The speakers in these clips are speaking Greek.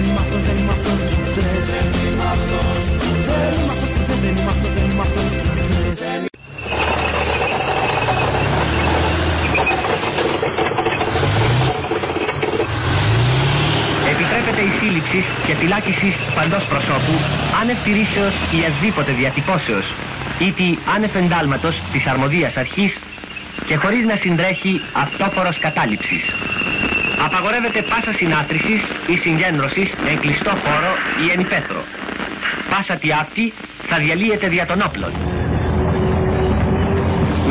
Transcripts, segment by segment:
δεν είμαι αυτός, δεν είμαι αυτός που θες Δεν είμαι αυτός που θες Δεν είμαι αυτός που θες, δεν είμαι αυτός, δεν είμαι αυτός που θες Επιτρέπεται η σύλληψη και φυλάκισης παντός προσώπου άνευ τηρήσεως ή ασδήποτε διατυπώσεως ή τη άνευ εντάλματος της αρμοδίας αρχής και χωρίς να συντρέχει αυτόφορος κατάληψης. Απαγορεύεται πάσα συνάθρησης ή συγκέντρωσης εν κλειστό χώρο ή εν υπαίθρο. Πάσα τι αυτή θα διαλύεται δια των όπλων.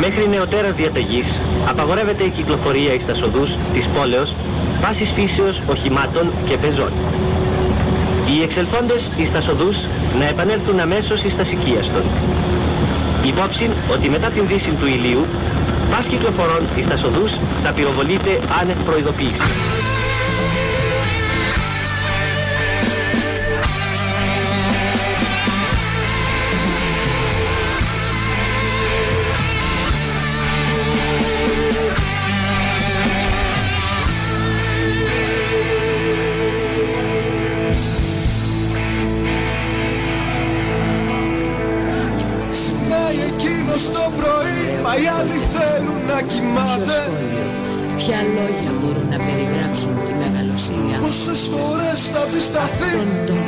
Μέχρι νεωτέρας διαταγής απαγορεύεται η κυκλοφορία εις τα σοδούς της πόλεως πάσης φύσεως οχημάτων και πεζών. Οι εξελθόντες εις τα σοδούς να επανέλθουν αμέσως εις τα σικίαστον. Υπόψη ότι μετά την δύση του ηλίου πας κυκλοφορών εις τα σοδούς θα πυροβολείται άνευ προειδοποίηση. Ποια λόγια μπορούν να περιγράψουν τη μεγαλοσύνη αυτού; Πόσες φορές θα αντισταθεί;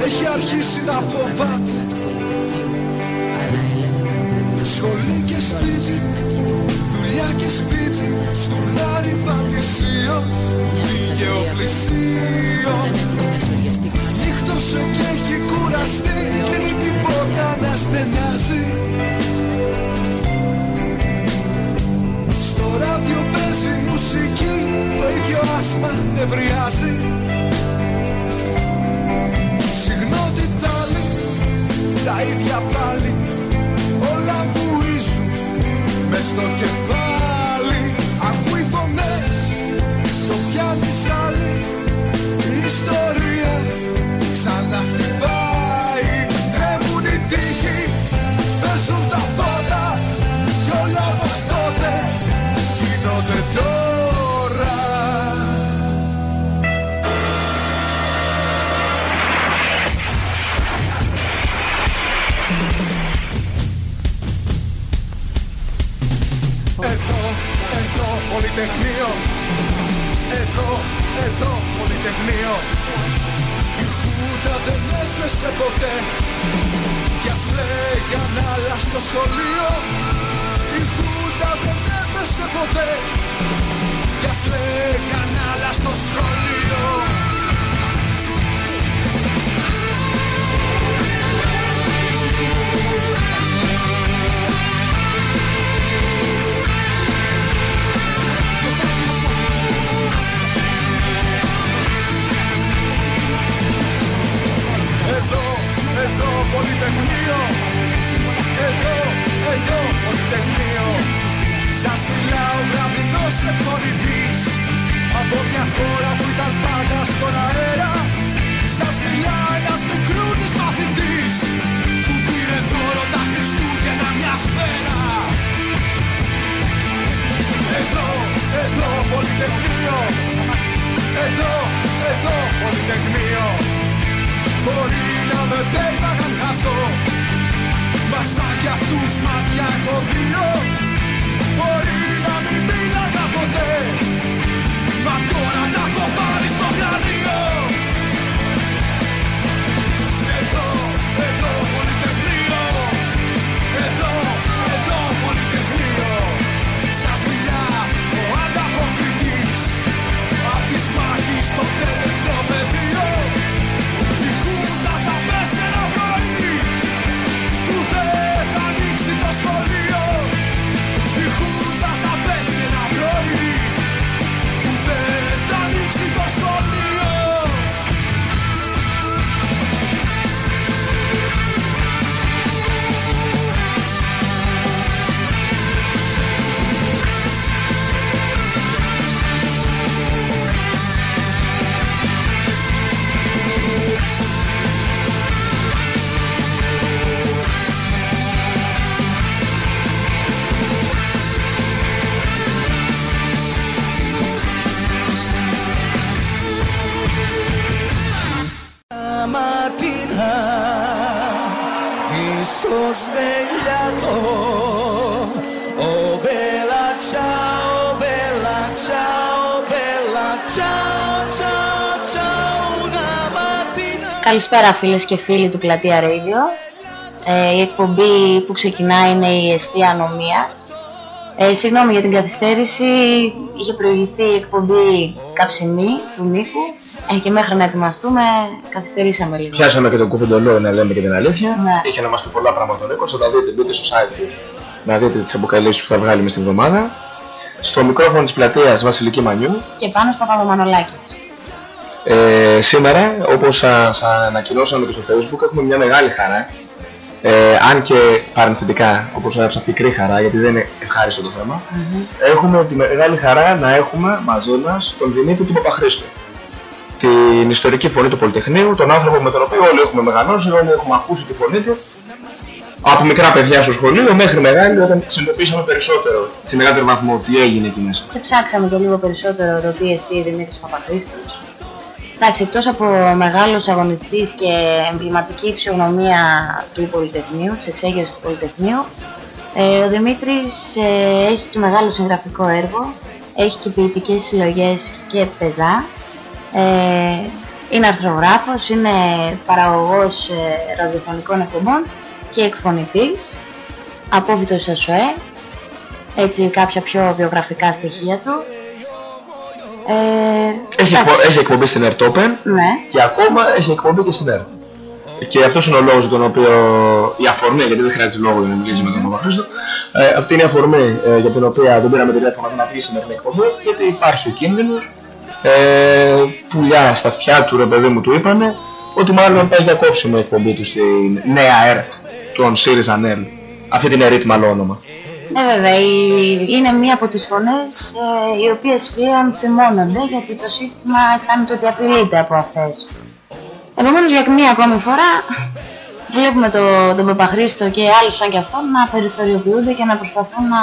Έχει αρχίσει να φοβάται. Αλλά ελεύθερο Σχολή και σπίτι Δουλειά και σπίτι Στουρνάρι πατησίο Πήγε ο πλησίο Νύχτωσε και έχει κουραστεί Κλείνει την πόρτα να στενάζει. Στο ράδιο παίζει μουσική. Το ίδιο άσμα νευριάζει Καλησπέρα φίλες και φίλοι του Πλατεία Radio. Ε, η εκπομπή που ξεκινάει είναι η Εστία Ανομίας. Ε, συγγνώμη για την καθυστέρηση, είχε προηγηθεί η εκπομπή Καψιμή του Νίκου ε, και μέχρι να ετοιμαστούμε καθυστερήσαμε λίγο. Πιάσαμε και τον κουφεντολό να λέμε και την αλήθεια. Ναι. Είχε να μας πει πολλά πράγματα ο Νίκος, θα τα δείτε, μπείτε στο site τους να δείτε τις αποκαλύψεις που θα βγάλει μες την εβδομάδα. Στο μικρόφωνο της πλατείας Βασιλική Μανιού. Και πάνω στο Παπαδομανολάκης. Ε, σήμερα, όπως σας ανακοινώσαμε και στο facebook, έχουμε μια μεγάλη χαρά. Ε, αν και παρενθετικά, όπως έγραψα, πικρή χαρά, γιατί δεν είναι ευχάριστο το θέμα. Έχουμε τη μεγάλη χαρά να έχουμε μαζί μας τον Δημήτρη του Παπαχρήστου. Την ιστορική φωνή του Πολυτεχνείου, τον άνθρωπο με τον οποίο όλοι έχουμε μεγαλώσει, όλοι έχουμε ακούσει τη φωνή του. Από μικρά παιδιά στο σχολείο μέχρι μεγάλη, όταν συνειδητοποίησαμε περισσότερο, σε μεγαλύτερο βαθμό, τι έγινε εκεί μέσα. Και ψάξαμε και λίγο περισσότερο το τι εστί Δημήτρης Παπαχρήστος. Εντάξει, εκτός από μεγάλος αγωνιστής και εμβληματική φυσιογνωμία του Πολυτεχνείου, της εξέγερσης του Πολυτεχνείου, ε, ο Δημήτρης ε, έχει και μεγάλο συγγραφικό έργο, έχει και ποιητικές συλλογές και πεζά, ε, είναι αρθρογράφος, είναι παραγωγός ε, ραδιοφωνικών εκπομπών και εκφωνητής, απόβητος ΑΣΟΕ, έτσι κάποια πιο βιογραφικά στοιχεία του. Ε, Έχει, εντάξει, εκπο- έχει εκπομπή στην Airtopen Ναι, και ακόμα έχει εκπομπή και στην ΕΡΤ. Και αυτός είναι ο λόγος για τον οποίο η αφορμή, γιατί δεν χρειάζεται λόγο για να μιλήσει με τον Παπαχρήστο, ε, αυτή είναι η αφορμή ε, για την οποία δεν πήραμε τηλέφωνο να βγει σήμερα την εκπομπή, γιατί υπάρχει ο κίνδυνος, ε, πουλιά στα αυτιά του ρε παιδί μου του είπανε, ότι μάλλον πάει για κόψιμο η εκπομπή του στην νέα ΕΡΤ, των ΣΥΡΙΖΑ ΝΕΛ. Αυτή την ΕΡΤ μάλλον όνομα. Ναι βέβαια, η- είναι μία από τις φωνές ε, οι οποίες πλέον φημώνονται γιατί το σύστημα αισθάνεται ότι απειλείται από αυτές. Επομένως για μία ακόμη φορά βλέπουμε το, τον Παπαχρήστο και άλλους σαν και αυτόν να περιθωριοποιούνται και να προσπαθούν να,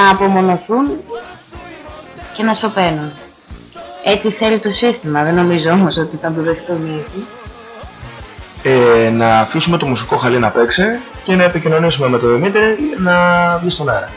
να απομονωθούν και να σωπαίνουν. Έτσι θέλει το σύστημα, δεν νομίζω όμως ότι θα το δεχτούν οι ίδιοι. Ε, να αφήσουμε το μουσικό χαλί να παίξει και να επικοινωνήσουμε με τον Δημήτρη να βγει στον αέρα.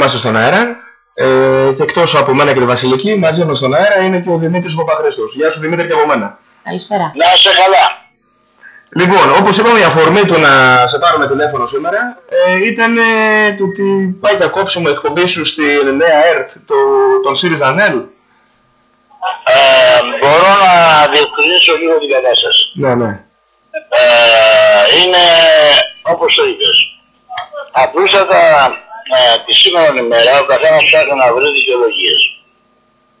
Είμαστε στον αέρα. Ε, και εκτός από μένα και τη Βασιλική, μαζί μας στον αέρα είναι και ο Δημήτρης Παπαχρήστος. Γεια σου Δημήτρη και από μένα. Καλησπέρα. Να είστε καλά. Λοιπόν, όπως είπαμε, η αφορμή του να σε πάρουμε τηλέφωνο σήμερα ε, ήταν ε, το ότι πάει για κόψιμο η εκπομπή σου στην νέα ΕΡΤ το, των ΣΥΡΙΖΑ ΝΕΛ. Ε, μπορώ να διευκρινίσω λίγο την κατάσταση. Ναι, ναι. Ε, είναι όπως το είπες. Απλούστατα ε, τη σήμερα ημέρα ο καθένας ψάχνει να βρει δικαιολογίες.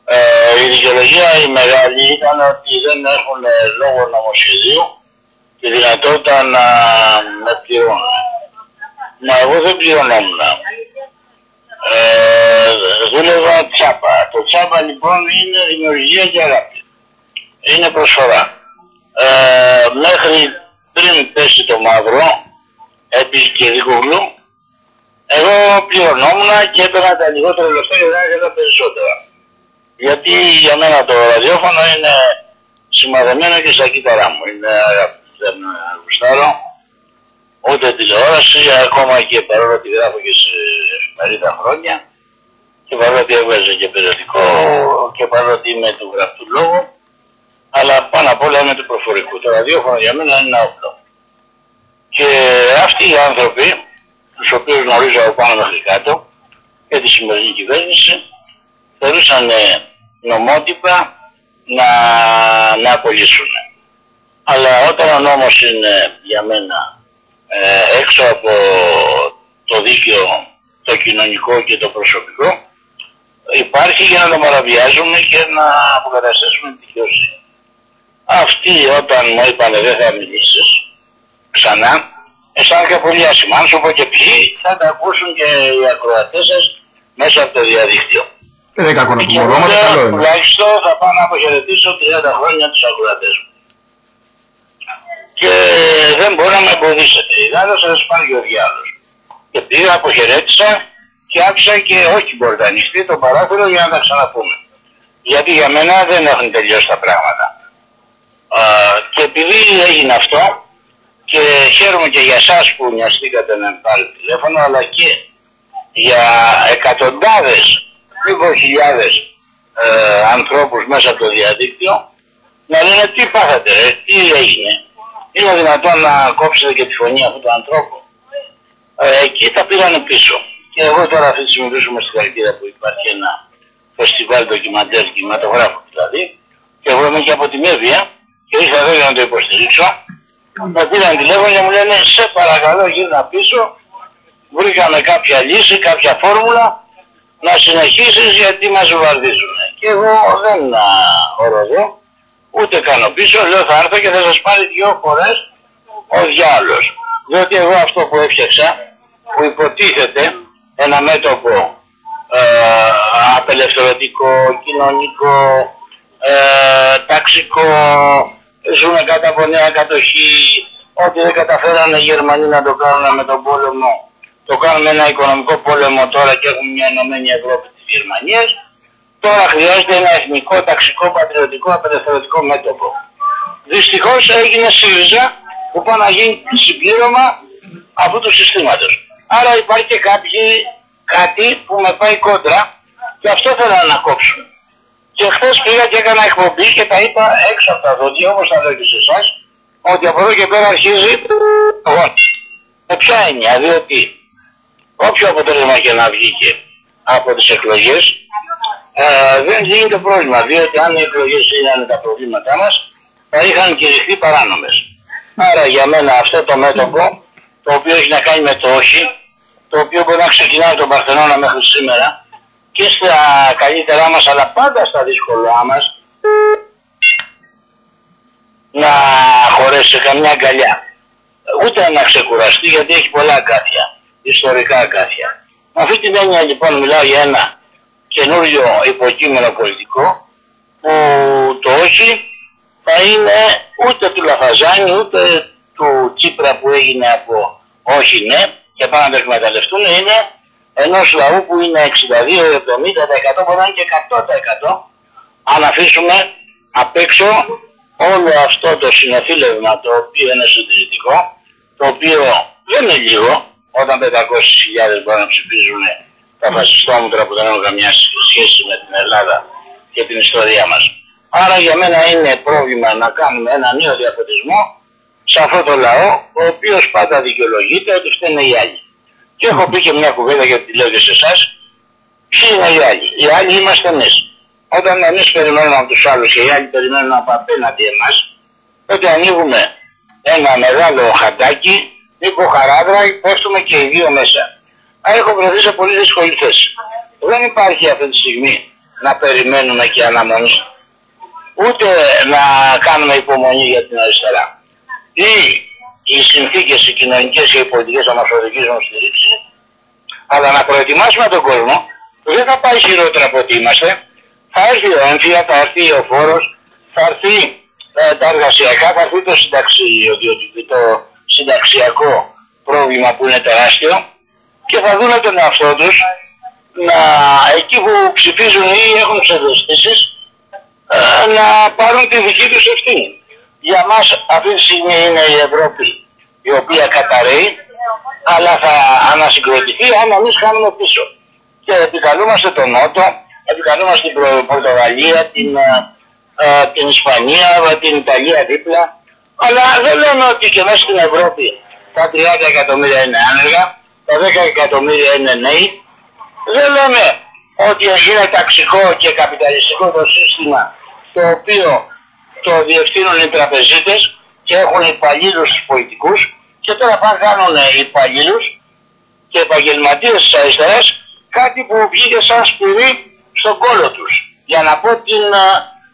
Ε, η δικαιολογία η μεγάλη ήταν ότι δεν έχουν ε, λόγω νομοσχεδίου τη δυνατότητα να με πληρώνουν. Μα εγώ δεν πληρωνόμουν. Ε, δούλευα τσάπα. Το τσάπα λοιπόν είναι δημιουργία και αγάπη. Είναι προσφορά. Ε, μέχρι πριν πέσει το μαύρο, επί και δικογλου, εγώ πληρωνόμουν και έπαιρνα τα λιγότερα λεφτά και δεν έκανα περισσότερα. Γιατί για μένα το ραδιόφωνο είναι σημαδεμένο και στα κύτταρά μου. Είναι αγαπητό, δεν γουστάρω. Ούτε τηλεόραση, ακόμα και παρόλο ότι γράφω και σε εφημερίδα χρόνια και παρόλο ότι έβγαζε και περιοδικό και παρόλο ότι είμαι του γραφτού λόγου, αλλά πάνω απ' όλα είμαι του προφορικού. Το ραδιόφωνο για μένα είναι ένα όπλο. Και αυτοί οι άνθρωποι, τους οποίους γνωρίζω από πάνω μέχρι κάτω, και τη σημερινή κυβέρνηση, θεωρούσαν ε, νομότυπα να, να απολύσουν. Αλλά όταν ο νόμος είναι για μένα ε, έξω από το δίκαιο, το κοινωνικό και το προσωπικό, υπάρχει για να το παραβιάζουμε και να αποκαταστήσουμε τη δικαιοσύνη. Αυτοί όταν μου είπαν δεν θα μιλήσεις ξανά, αισθάνθηκα πολύ άσχημα. Αν σου πω και ποιοι θα τα ακούσουν και οι ακροατές σας μέσα από το διαδίκτυο. Δεν είναι κακό να πούμε Και ονόματα, βέβαια, καλό είναι. τουλάχιστον θα πάω να αποχαιρετήσω 30 χρόνια τους ακροατές μου. Και δεν μπορώ να με εμποδίσετε. Ιδάλλως θα σας πάρει και ο διάλογος. Και πήγα, αποχαιρέτησα και άφησα και όχι μπορεί να ανοιχτεί το παράθυρο για να τα ξαναπούμε. Γιατί για μένα δεν έχουν τελειώσει τα πράγματα. Α, και επειδή έγινε αυτό και χαίρομαι και για εσάς που νοιαστήκατε να με πάρετε τηλέφωνο αλλά και για εκατοντάδες, μήπως χιλιάδες ε, ανθρώπους μέσα από το διαδίκτυο να λένε τι πάθατε ρε, τι έγινε. Είναι δυνατόν να κόψετε και τη φωνή αυτού του ανθρώπου. Ε, εκεί τα πήρανε πίσω. Και εγώ τώρα αυτή τη στιγμή βρίσκομαι στη Χαλκίδα που υπάρχει ένα φεστιβάλ ντοκιμαντέρ κινηματογράφου δηλαδή και εγώ είμαι και από τη Μέβια και ήρθα εδώ για να το υποστηρίξω. Με πήραν τηλέφωνο και μου λένε σε παρακαλώ γύρνα πίσω βρήκαμε κάποια λύση, κάποια φόρμουλα να συνεχίσεις γιατί μας βαρδίζουν. Και εγώ δεν α, οροδώ, ούτε κάνω πίσω, λέω θα έρθω και θα σας πάρει δυο φορές ο διάλογος. Διότι εγώ αυτό που έφτιαξα, που υποτίθεται ένα μέτωπο ε, απελευθερωτικό, κοινωνικό, ε, ταξικό, ζούμε κάτω από νέα κατοχή, ό,τι δεν καταφέρανε οι Γερμανοί να το κάνουν με τον πόλεμο, το κάνουμε ένα οικονομικό πόλεμο τώρα και έχουμε μια ενωμένη Ευρώπη της Γερμανίας, τώρα χρειάζεται ένα εθνικό, ταξικό, πατριωτικό, απελευθερωτικό μέτωπο. Δυστυχώς έγινε ΣΥΡΙΖΑ που πάει να γίνει συμπλήρωμα αυτού του συστήματος. Άρα υπάρχει και κάποιοι, κάτι που με πάει κόντρα και αυτό θέλω να κόψουμε. Και χθες πήγα και έκανα εκπομπή και τα είπα έξω από τα δόντια όπως τα λέω και σε εσάς ότι από εδώ και πέρα αρχίζει εγώ. Με ποια έννοια, διότι όποιο αποτέλεσμα και να βγήκε από τις εκλογές ε, δεν λύνει το πρόβλημα, διότι αν οι εκλογές είναι τα προβλήματά μας θα είχαν κηρυχθεί παράνομες. Άρα για μένα αυτό το μέτωπο, το οποίο έχει να κάνει με το όχι, το οποίο μπορεί να ξεκινάει από τον Παρθενώνα μέχρι σήμερα και στα καλύτερά μας, αλλά πάντα στα δύσκολά μας, να χωρέσει σε καμιά αγκαλιά. Ούτε να ξεκουραστεί γιατί έχει πολλά αγκάθια, ιστορικά αγκάθια. Με αυτή την έννοια λοιπόν μιλάω για ένα καινούριο υποκείμενο πολιτικό που το όχι θα είναι ούτε του Λαφαζάνη ούτε του Τσίπρα που έγινε από όχι ναι και πάνε να το εκμεταλλευτούν είναι ενός λαού που είναι 62, 70, μπορεί να είναι και 100% αν αφήσουμε απ' έξω όλο αυτό το συνοθήλευμα το οποίο είναι συντηρητικό, το οποίο δεν είναι λίγο, όταν 500.000 μπορούν να ψηφίζουν τα φασιστόμουτρα που δεν έχουν καμιά σχέση με την Ελλάδα και την ιστορία μας. Άρα για μένα είναι πρόβλημα να κάνουμε ένα νέο διαφωτισμό σε αυτό το λαό, ο οποίος πάντα δικαιολογείται ότι φταίνε οι άλλοι. Και έχω πει και μια κουβέντα γιατί τη λέω και σε εσάς, ποιοι είναι οι άλλοι; Οι άλλοι είμαστε εμείς. Όταν εμείς περιμένουμε από τους άλλους και οι άλλοι περιμένουν από απέναντι εμάς, τότε ανοίγουμε ένα μεγάλο χαντάκι, λίγο χαράδρα, πέφτουμε και οι δύο μέσα. Άρα έχω βρεθεί σε πολύ δύσκολη θέση. Δεν υπάρχει αυτή τη στιγμή να περιμένουμε και αναμονή. Ούτε να κάνουμε υπομονή για την αριστερά. Ή οι συνθήκες οι κοινωνικές και οι πολιτικές θα μας οδηγήσουν στη ρήξη, αλλά να προετοιμάσουμε τον κόσμο που δεν θα πάει χειρότερα από ό,τι είμαστε, θα έρθει ο έμφυα, θα έρθει ο φόρος, θα έρθει ε, τα εργασιακά, θα έρθει το, συνταξι, το συνταξιακό πρόβλημα που είναι τεράστιο. Και θα δουν τον εαυτό τους να, εκεί που ψηφίζουν ή έχουν ψευδοστήσεις ε, να πάρουν τη δική τους ευθύνη. Για μας αυτή τη στιγμή είναι η Ευρώπη η οποία καταραίει αλλά θα ανασυγκροτηθεί αν εμείς κάνουμε πίσω. Και επικαλούμαστε τον Νότο, επικαλούμαστε την Προ- Πορτογαλία, την, ε, ε, την Ισπανία, ε, την Ιταλία δίπλα. Αλλά δεν λέμε ότι και μέσα στην Ευρώπη τα 30 εκατομμύρια είναι άνεργα, τα 10 εκατομμύρια είναι νέοι. Δεν λέμε ότι είναι ταξικό και καπιταλιστικό το σύστημα το οποίο το διευθύνουν οι τραπεζίτες και έχουν υπαλλήλους στους πολιτικούς και τώρα πάνε κάνουν υπαλλήλους και επαγγελματίες της αριστεράς κάτι που βγήκε σαν σπυρί στον κόλο τους για να πω την, α,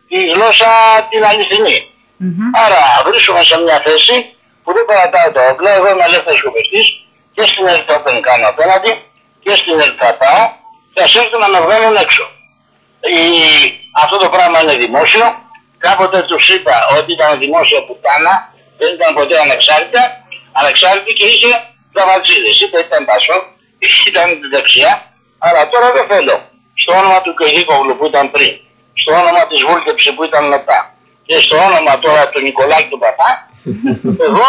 τη γλώσσα την αληθινή. Άρα βρίσκομαι σε μια θέση που δεν παρατάω το όπλο, εγώ είμαι ελεύθερος κοπευτής και στην Ελτόπεν κάνω απέναντι και στην Ελταπάω και ας έρθουν να με βγάλουν έξω. Η... Αυτό το πράγμα είναι δημόσιο. Κάποτε τους είπα ότι ήταν δημόσια πουτάνα, δεν ήταν ποτέ ανεξάρτητα, ανεξάρτητη και είχε δαβατζίδες. Είτε ήταν πασό, ήταν δεξιά, αλλά τώρα δεν θέλω. Στο όνομα του Κεγίκογλου που ήταν πριν, στο όνομα της Βούλτεψη που ήταν μετά και στο όνομα τώρα του Νικολάκη του Παπά, εγώ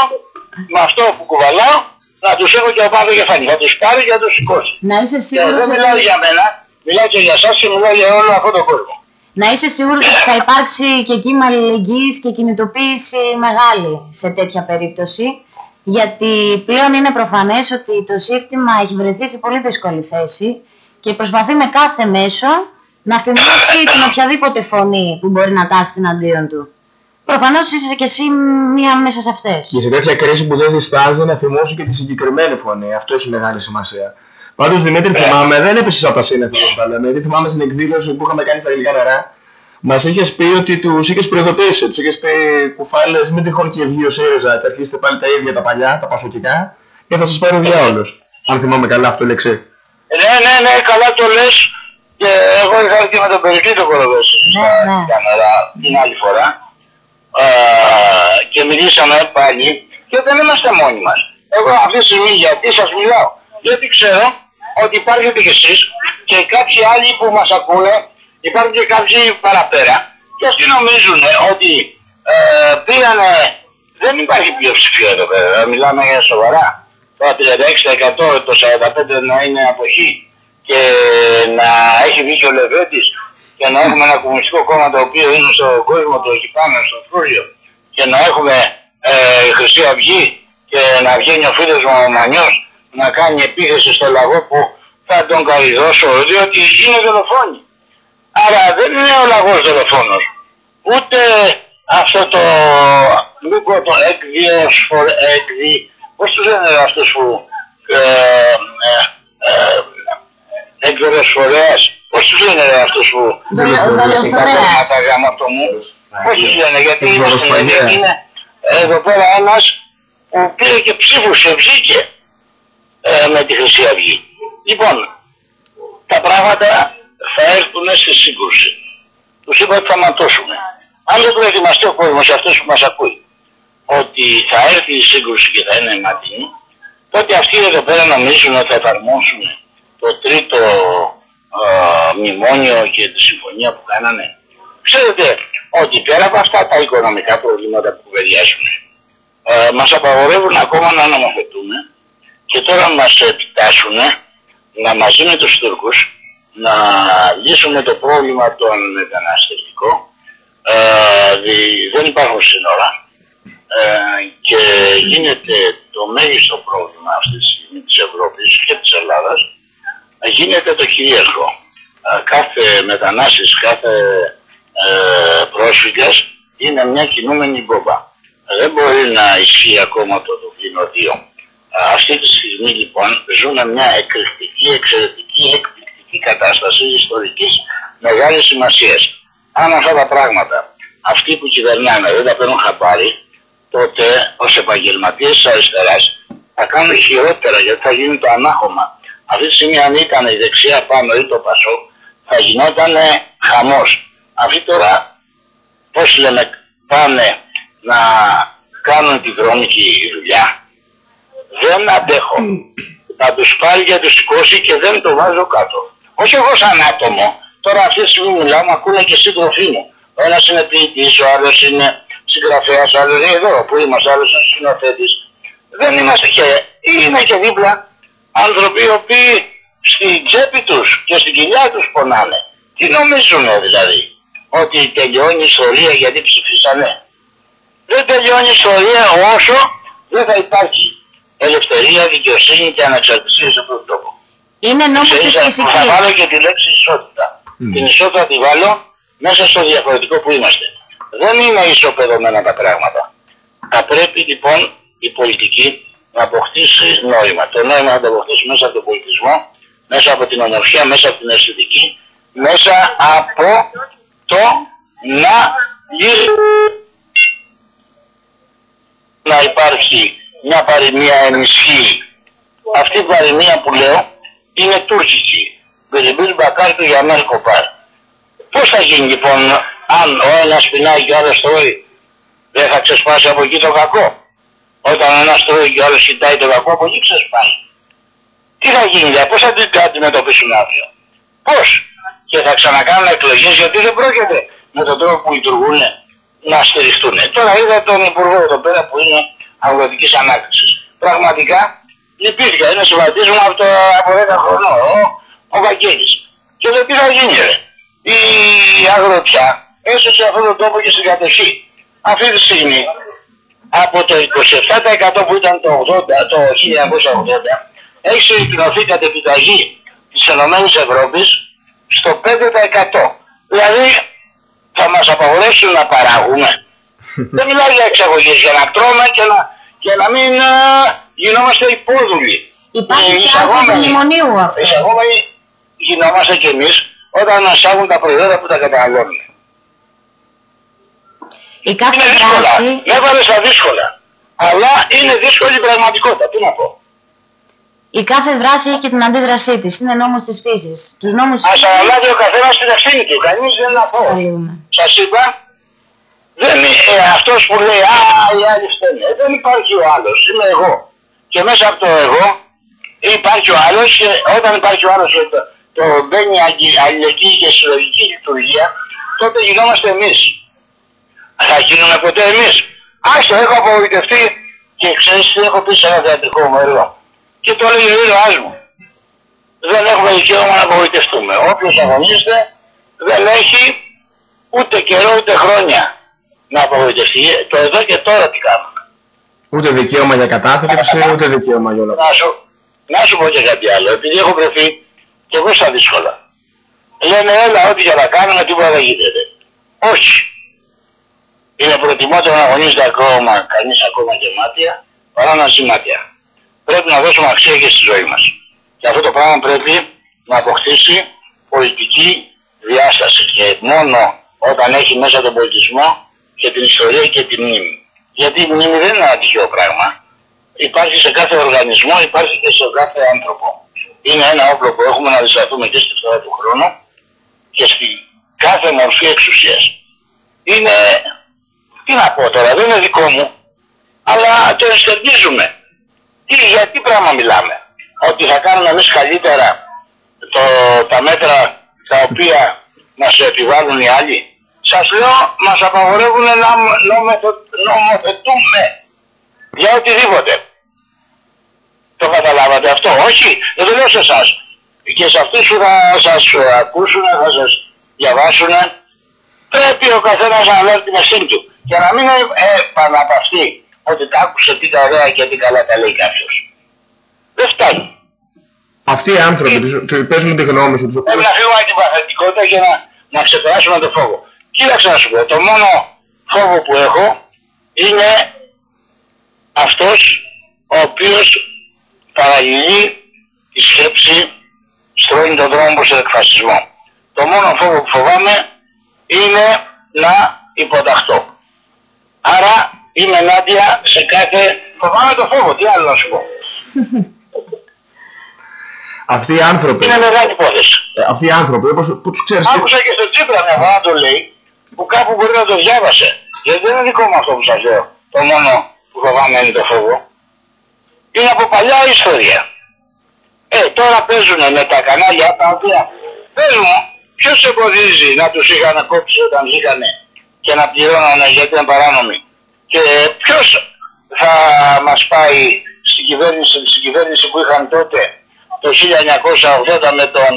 με αυτό που κουβαλάω να τους έχω και από κεφάλι. Θα τους πάρει και θα τους σηκώσει. Να είσαι Και σίγουρος δεν μιλάω ότι... για μένα, μιλάω και για εσάς και μιλάω για όλο αυτόν τον κόσμο. Να είσαι σίγουρος ότι θα υπάρξει και κύμα αλληλεγγύης και κινητοποίηση μεγάλη σε τέτοια περίπτωση. Γιατί πλέον είναι προφανές ότι το σύστημα έχει βρεθεί σε πολύ δύσκολη θέση και προσπαθεί με κάθε μέσο να θυμώσει την οποιαδήποτε φωνή που μπορεί να τάσει εναντίον του. Προφανώς είσαι και εσύ μία μέσα σε αυτές. Και σε τέτοια κρίση που δεν διστάζει να θυμώσει και τη συγκεκριμένη φωνή. Αυτό έχει μεγάλη σημασία. Πάντως Δημήτρη, θυμάμαι, δεν έπεσε από τα σύννεφα όταν τα λέμε. Γιατί θυμάμαι στην εκδήλωση που είχαμε κάνει στα γλυκά νερά, μας είχες πει ότι τους είχες προειδοποιήσει. Τους είχες πει κουφάλες, μην τυχόν και βγει ο ΣΥΡΙΖΑ και αρχίσετε πάλι τα ίδια τα παλιά, τα πασοκικά, και θα σας πάρει ο διάολο. Αν θυμάμαι καλά αυτό λέξη. Ναι, ναι, ναι, καλά το λες και εγώ είχα και με τον Περικλή το Κοροβέση Ναι, ναι. κάμερα την άλλη φορά Α, και μιλήσαμε πάλι και δεν είμαστε μόνοι μας. Εγώ αυτή τη στιγμή γιατί σας μιλάω. Γιατί ξέρω ότι υπάρχετε κι εσείς και κάποιοι άλλοι που μας ακούνε, υπάρχουν και κάποιοι παραπέρα και αυτοί νομίζουν ότι ε, πήγανε, δεν υπάρχει πλειοψηφία εδώ πέρα, μιλάμε για σοβαρά. Το 36% το 45% να είναι αποχή και να έχει βγει και ο Λεβέντης και να έχουμε ένα κομμουνιστικό κόμμα το οποίο είναι στον κόσμο του εκεί πάνω, στο φρούριο και να έχουμε ε, η Χρυσή Αυγή και να βγαίνει ο φίλος μου ο Μανιός να κάνει επίθεση στο λαγό που θα τον καηδώσω διότι είναι δολοφόνοι. Άρα δεν είναι ο λαγός δολοφόνος. Ούτε αυτό το, μην πω το έκδιος, έκδι, πώς τους λένε αυτούς που ε, ε, ε, έκδορες φορέας, πώς τους λένε αυτούς που Δολο- τα δολοφορέας. τα γάμο αυτό μου, πώς τους λένε, γιατί Τους είναι στην δολοφονία. Ελένη, είναι εδώ πέρα ένας που πήρε και ψήφους και βγήκε ε, με τη Χρυσή Αυγή. Λοιπόν, τα πράγματα θα έρθουν στη σύγκρουση. Τους είπα ότι θα ματώσουμε. Αν δεν προετοιμαστεί ο κόσμος, αυτός που μας ακούει, ότι θα έρθει η σύγκρουση και θα είναι ματινή, τότε αυτοί εδώ πέρα νομίζουν ότι θα εφαρμόσουν το τρίτο ε, μνημόνιο και τη συμφωνία που κάνανε. Ξέρετε ότι πέρα από αυτά τα οικονομικά προβλήματα που κουβεντιάζουν, ε, μας απαγορεύουν ακόμα να νομοθετούμε και τώρα μας επιτάσσουν να μαζί με τους Τούρκους να λύσουμε το πρόβλημα των μεταναστευτικών. Ε, δι- δεν υπάρχουν σύνορα ε, και γίνεται το μέγιστο πρόβλημα αυτή τη στιγμή της Ευρώπης και της Ελλάδας γίνεται το κυρίαρχο. Ε, κάθε μετανάστης, κάθε ε, πρόσφυγας είναι μια κινούμενη μπόμπα. Δεν μπορεί να ισχύει ακόμα το Δουβλίνο 2. Ε, Αυτή τη στιγμή λοιπόν ζούμε μια εκρηκτική, εξαιρετική, εκπληκτική κατάσταση ιστορικής μεγάλης σημασίας. Αν αυτά τα πράγματα αυτοί που κυβερνάνε δεν τα παίρνουν χαμπάρι, τότε ως επαγγελματίες της αριστεράς θα κάνουν χειρότερα γιατί θα γίνει το ανάχωμα. Αυτή τη στιγμή αν ήταν η δεξιά πάνω ή το πασό θα γινόταν χαμός. Αυτοί τώρα πώς λέμε πάνε να κάνουν τη βρώμικη δουλειά. Δεν αντέχω. Τα θα τους πάρει και θα τους σηκώσει και δεν το βάζω κάτω. Όχι εγώ σαν άτομο. Τώρα αυτή τη στιγμή μιλάω, μου ακούνε και σύντροφοί μου. Ο ένας είναι ποιητής, ο άλλος είναι συγγραφέας, ο άλλος είναι εδώ που είμαστε, ο άλλος είναι συνοθέτης. Δεν είμαστε και είναι και δίπλα άνθρωποι οι οποίοι στην τσέπη τους και στην κοιλιά τους πονάνε. Τι νομίζουν δηλαδή, ότι τελειώνει η ιστορία γιατί ψηφίσανε; Δεν τελειώνει η ιστορία όσο δεν θα υπάρχει ελευθερία, δικαιοσύνη και ανεξαρτησία σε αυτόν τον τόπο. Είναι νόμος της Ξέρεις, φυσικής. Θα βάλω και τη λέξη ισότητα. Την ισότητα τη βάλω μέσα στο διαφορετικό που είμαστε. Δεν είναι ισοπεδωμένα τα πράγματα. Θα πρέπει λοιπόν η πολιτική να αποκτήσει νόημα. Το νόημα να το αποκτήσει μέσα από τον πολιτισμό, μέσα από την ομορφιά, μέσα από την αισθητική, μέσα από το να γύρει να υπάρχει μια παροιμία ενισχύει. Αυτή η παροιμία που λέω είναι τουρκική. Μπιριμπίρ μπακάρ του για μένα κοπάρ. Πώς θα γίνει λοιπόν αν ο ένας πεινάει και ο άλλος τρώει δεν θα ξεσπάσει από εκεί το κακό; Όταν ο ένας τρώει και ο άλλος κοιτάει το κακό από εκεί ξεσπάει. Τι θα γίνει, δηλαδή, πώς θα την αντιμετωπίσουν αύριο; Πώς; Και θα ξανακάνουν εκλογές γιατί δεν πρόκειται με τον τρόπο που λειτουργούν να στηριχτούν. Τώρα είδα τον Υπουργό εδώ πέρα που είναι αγροτικής ανάπτυξης. Πραγματικά λυπήθηκα, είναι συμβατής μου από, το, από 10 χρονών, ο, ο Βαγγέλης. Και λέω τι θα γίνει ρε. Η αγροτιά έσωσε αυτόν τον τόπο και στην κατοχή. Αυτή τη στιγμή από το 27% που ήταν το, 80, το 1980 έχει συρρυκνωθεί κατ' επιταγή της Ενωμένης Ευρώπης στο 5%. Δηλαδή θα μας απαγορεύσουν να παράγουμε. Δεν μιλάω για εξαγωγές, για να τρώμε και να, και να μην α, γινόμαστε υπόδουλοι. Υπάρχει Ε, και εισαγόμενοι. άρθρο του μνημονίου αυτός. Εισαγόμενοι γινόμαστε κι εμείς όταν εισάγουν τα προϊόντα που τα καταναλώνουμε. Η κάθε Είναι δύσκολα. δράση, Με έβαλες στα δύσκολα. Αλλά είναι δύσκολη η πραγματικότητα. Τι να πω. η κάθε δράση έχει και την αντίδρασή της. Είναι νόμος της φύσης. Τους νόμους της Ας αναλάβει ο καθένας την ευθύνη του. Κανείς δεν είναι αθώος. Καλούμε. Σας είπα, δεν είναι ε, αυτός που λέει «Α, οι άλλοι φταίνε». Δεν υπάρχει ο άλλος, είμαι εγώ. Και μέσα από το εγώ υπάρχει ο άλλος και όταν υπάρχει ο άλλος και το, το μπαίνει αγγι- αλληλεγγύη και συλλογική λειτουργία, τότε γινόμαστε εμείς. Θα γίνουμε ποτέ εμείς. Άστο, έχω απογοητευτεί και ξέρεις τι έχω πει σε ένα θεατρικό μου έργο. Και το λέει ο ήρωάς μου. Δεν έχουμε δικαίωμα να απογοητευτούμε. Όποιος αγωνίζεται δεν έχει ούτε καιρό ούτε χρόνια να απογοητευτεί. Το εδώ και τώρα τι κάνουμε. Ούτε δικαίωμα για κατάθλιψη, ούτε δικαίωμα για όλα αυτά. Να σου, να σου πω και κάτι άλλο. Επειδή έχω βρεθεί και εγώ στα δύσκολα. Λένε έλα ό,τι για να κάνουμε τίποτα δεν γίνεται. Όχι. Είναι προτιμότερο να αγωνίζεται ακόμα κανείς ακόμα και μάτια παρά να ζει μάτια. Πρέπει να δώσουμε αξία και στη ζωή μας. Και αυτό το πράγμα πρέπει να αποκτήσει πολιτική διάσταση και μόνο όταν έχει μέσα τον πολιτισμό και την ιστορία και τη μνήμη. Γιατί η μνήμη δεν είναι ένα τυχαίο πράγμα. Υπάρχει σε κάθε οργανισμό, υπάρχει και σε κάθε άνθρωπο. Είναι ένα όπλο που έχουμε να αντισταθούμε και στη φθορά του χρόνου και στη κάθε μορφή εξουσίας. Είναι, τι να πω τώρα, δεν είναι δικό μου, αλλά το εστερνίζουμε. Τι, για τι πράγμα μιλάμε; Ότι θα κάνουμε εμείς καλύτερα το, τα μέτρα τα οποία μας επιβάλλουν οι άλλοι; Σας λέω, μας απαγορεύουν να νομοθε- νομοθετούμε για οτιδήποτε. Το καταλάβατε αυτό. Όχι, δεν το λέω σε εσάς. Και σε αυτούς που θα σας ακούσουν, θα σας διαβάσουν, πρέπει ο καθένας να λέει την ευθύνη του. Και να μην επαναπαυθεί ότι τα άκουσε τι τα ωραία και τι καλά τα λέει κάποιος. Δεν φτάνει. Αυτοί οι άνθρωποι τους- του- παίζουν τη γνώμη σου, τους Πρέπει οποίους να φύγουμε από την παθητικότητα και να, να ξεπεράσουμε το φόβο. Κοίταξε να σου πω, το μόνο φόβο που έχω είναι αυτός ο οποίος παραγγείλει τη σκέψη στρώνει τον δρόμο προς τον εκφασισμό. Το μόνο φόβο που φοβάμαι είναι να υποταχτώ. Άρα είμαι ενάντια σε κάθε... Φοβάμαι το φόβο, τι άλλο να σου πω. Αυτοί οι άνθρωποι, Είναι μεγάλη υπόθεση. ε, αυτοί οι άνθρωποι όπως, που τους ξέρεις, Άκουσα και στο Τσίπρα μια φορά να το λέει, που κάπου μπορεί να το διάβασε. Γιατί δεν είναι δικό μου αυτό που σας λέω. Το μόνο που φοβάμαι είναι το φόβο. Είναι από παλιά ιστορία. τώρα παίζουν με τα κανάλια τα οποία πες μου ποιος εμποδίζει να τους είχαν κόψει όταν βγήκανε και να πληρώνανε γιατί είναι παράνομοι. Και ποιος θα μας πάει στην κυβέρνηση, στην κυβέρνηση που είχαν τότε το 1980 με τον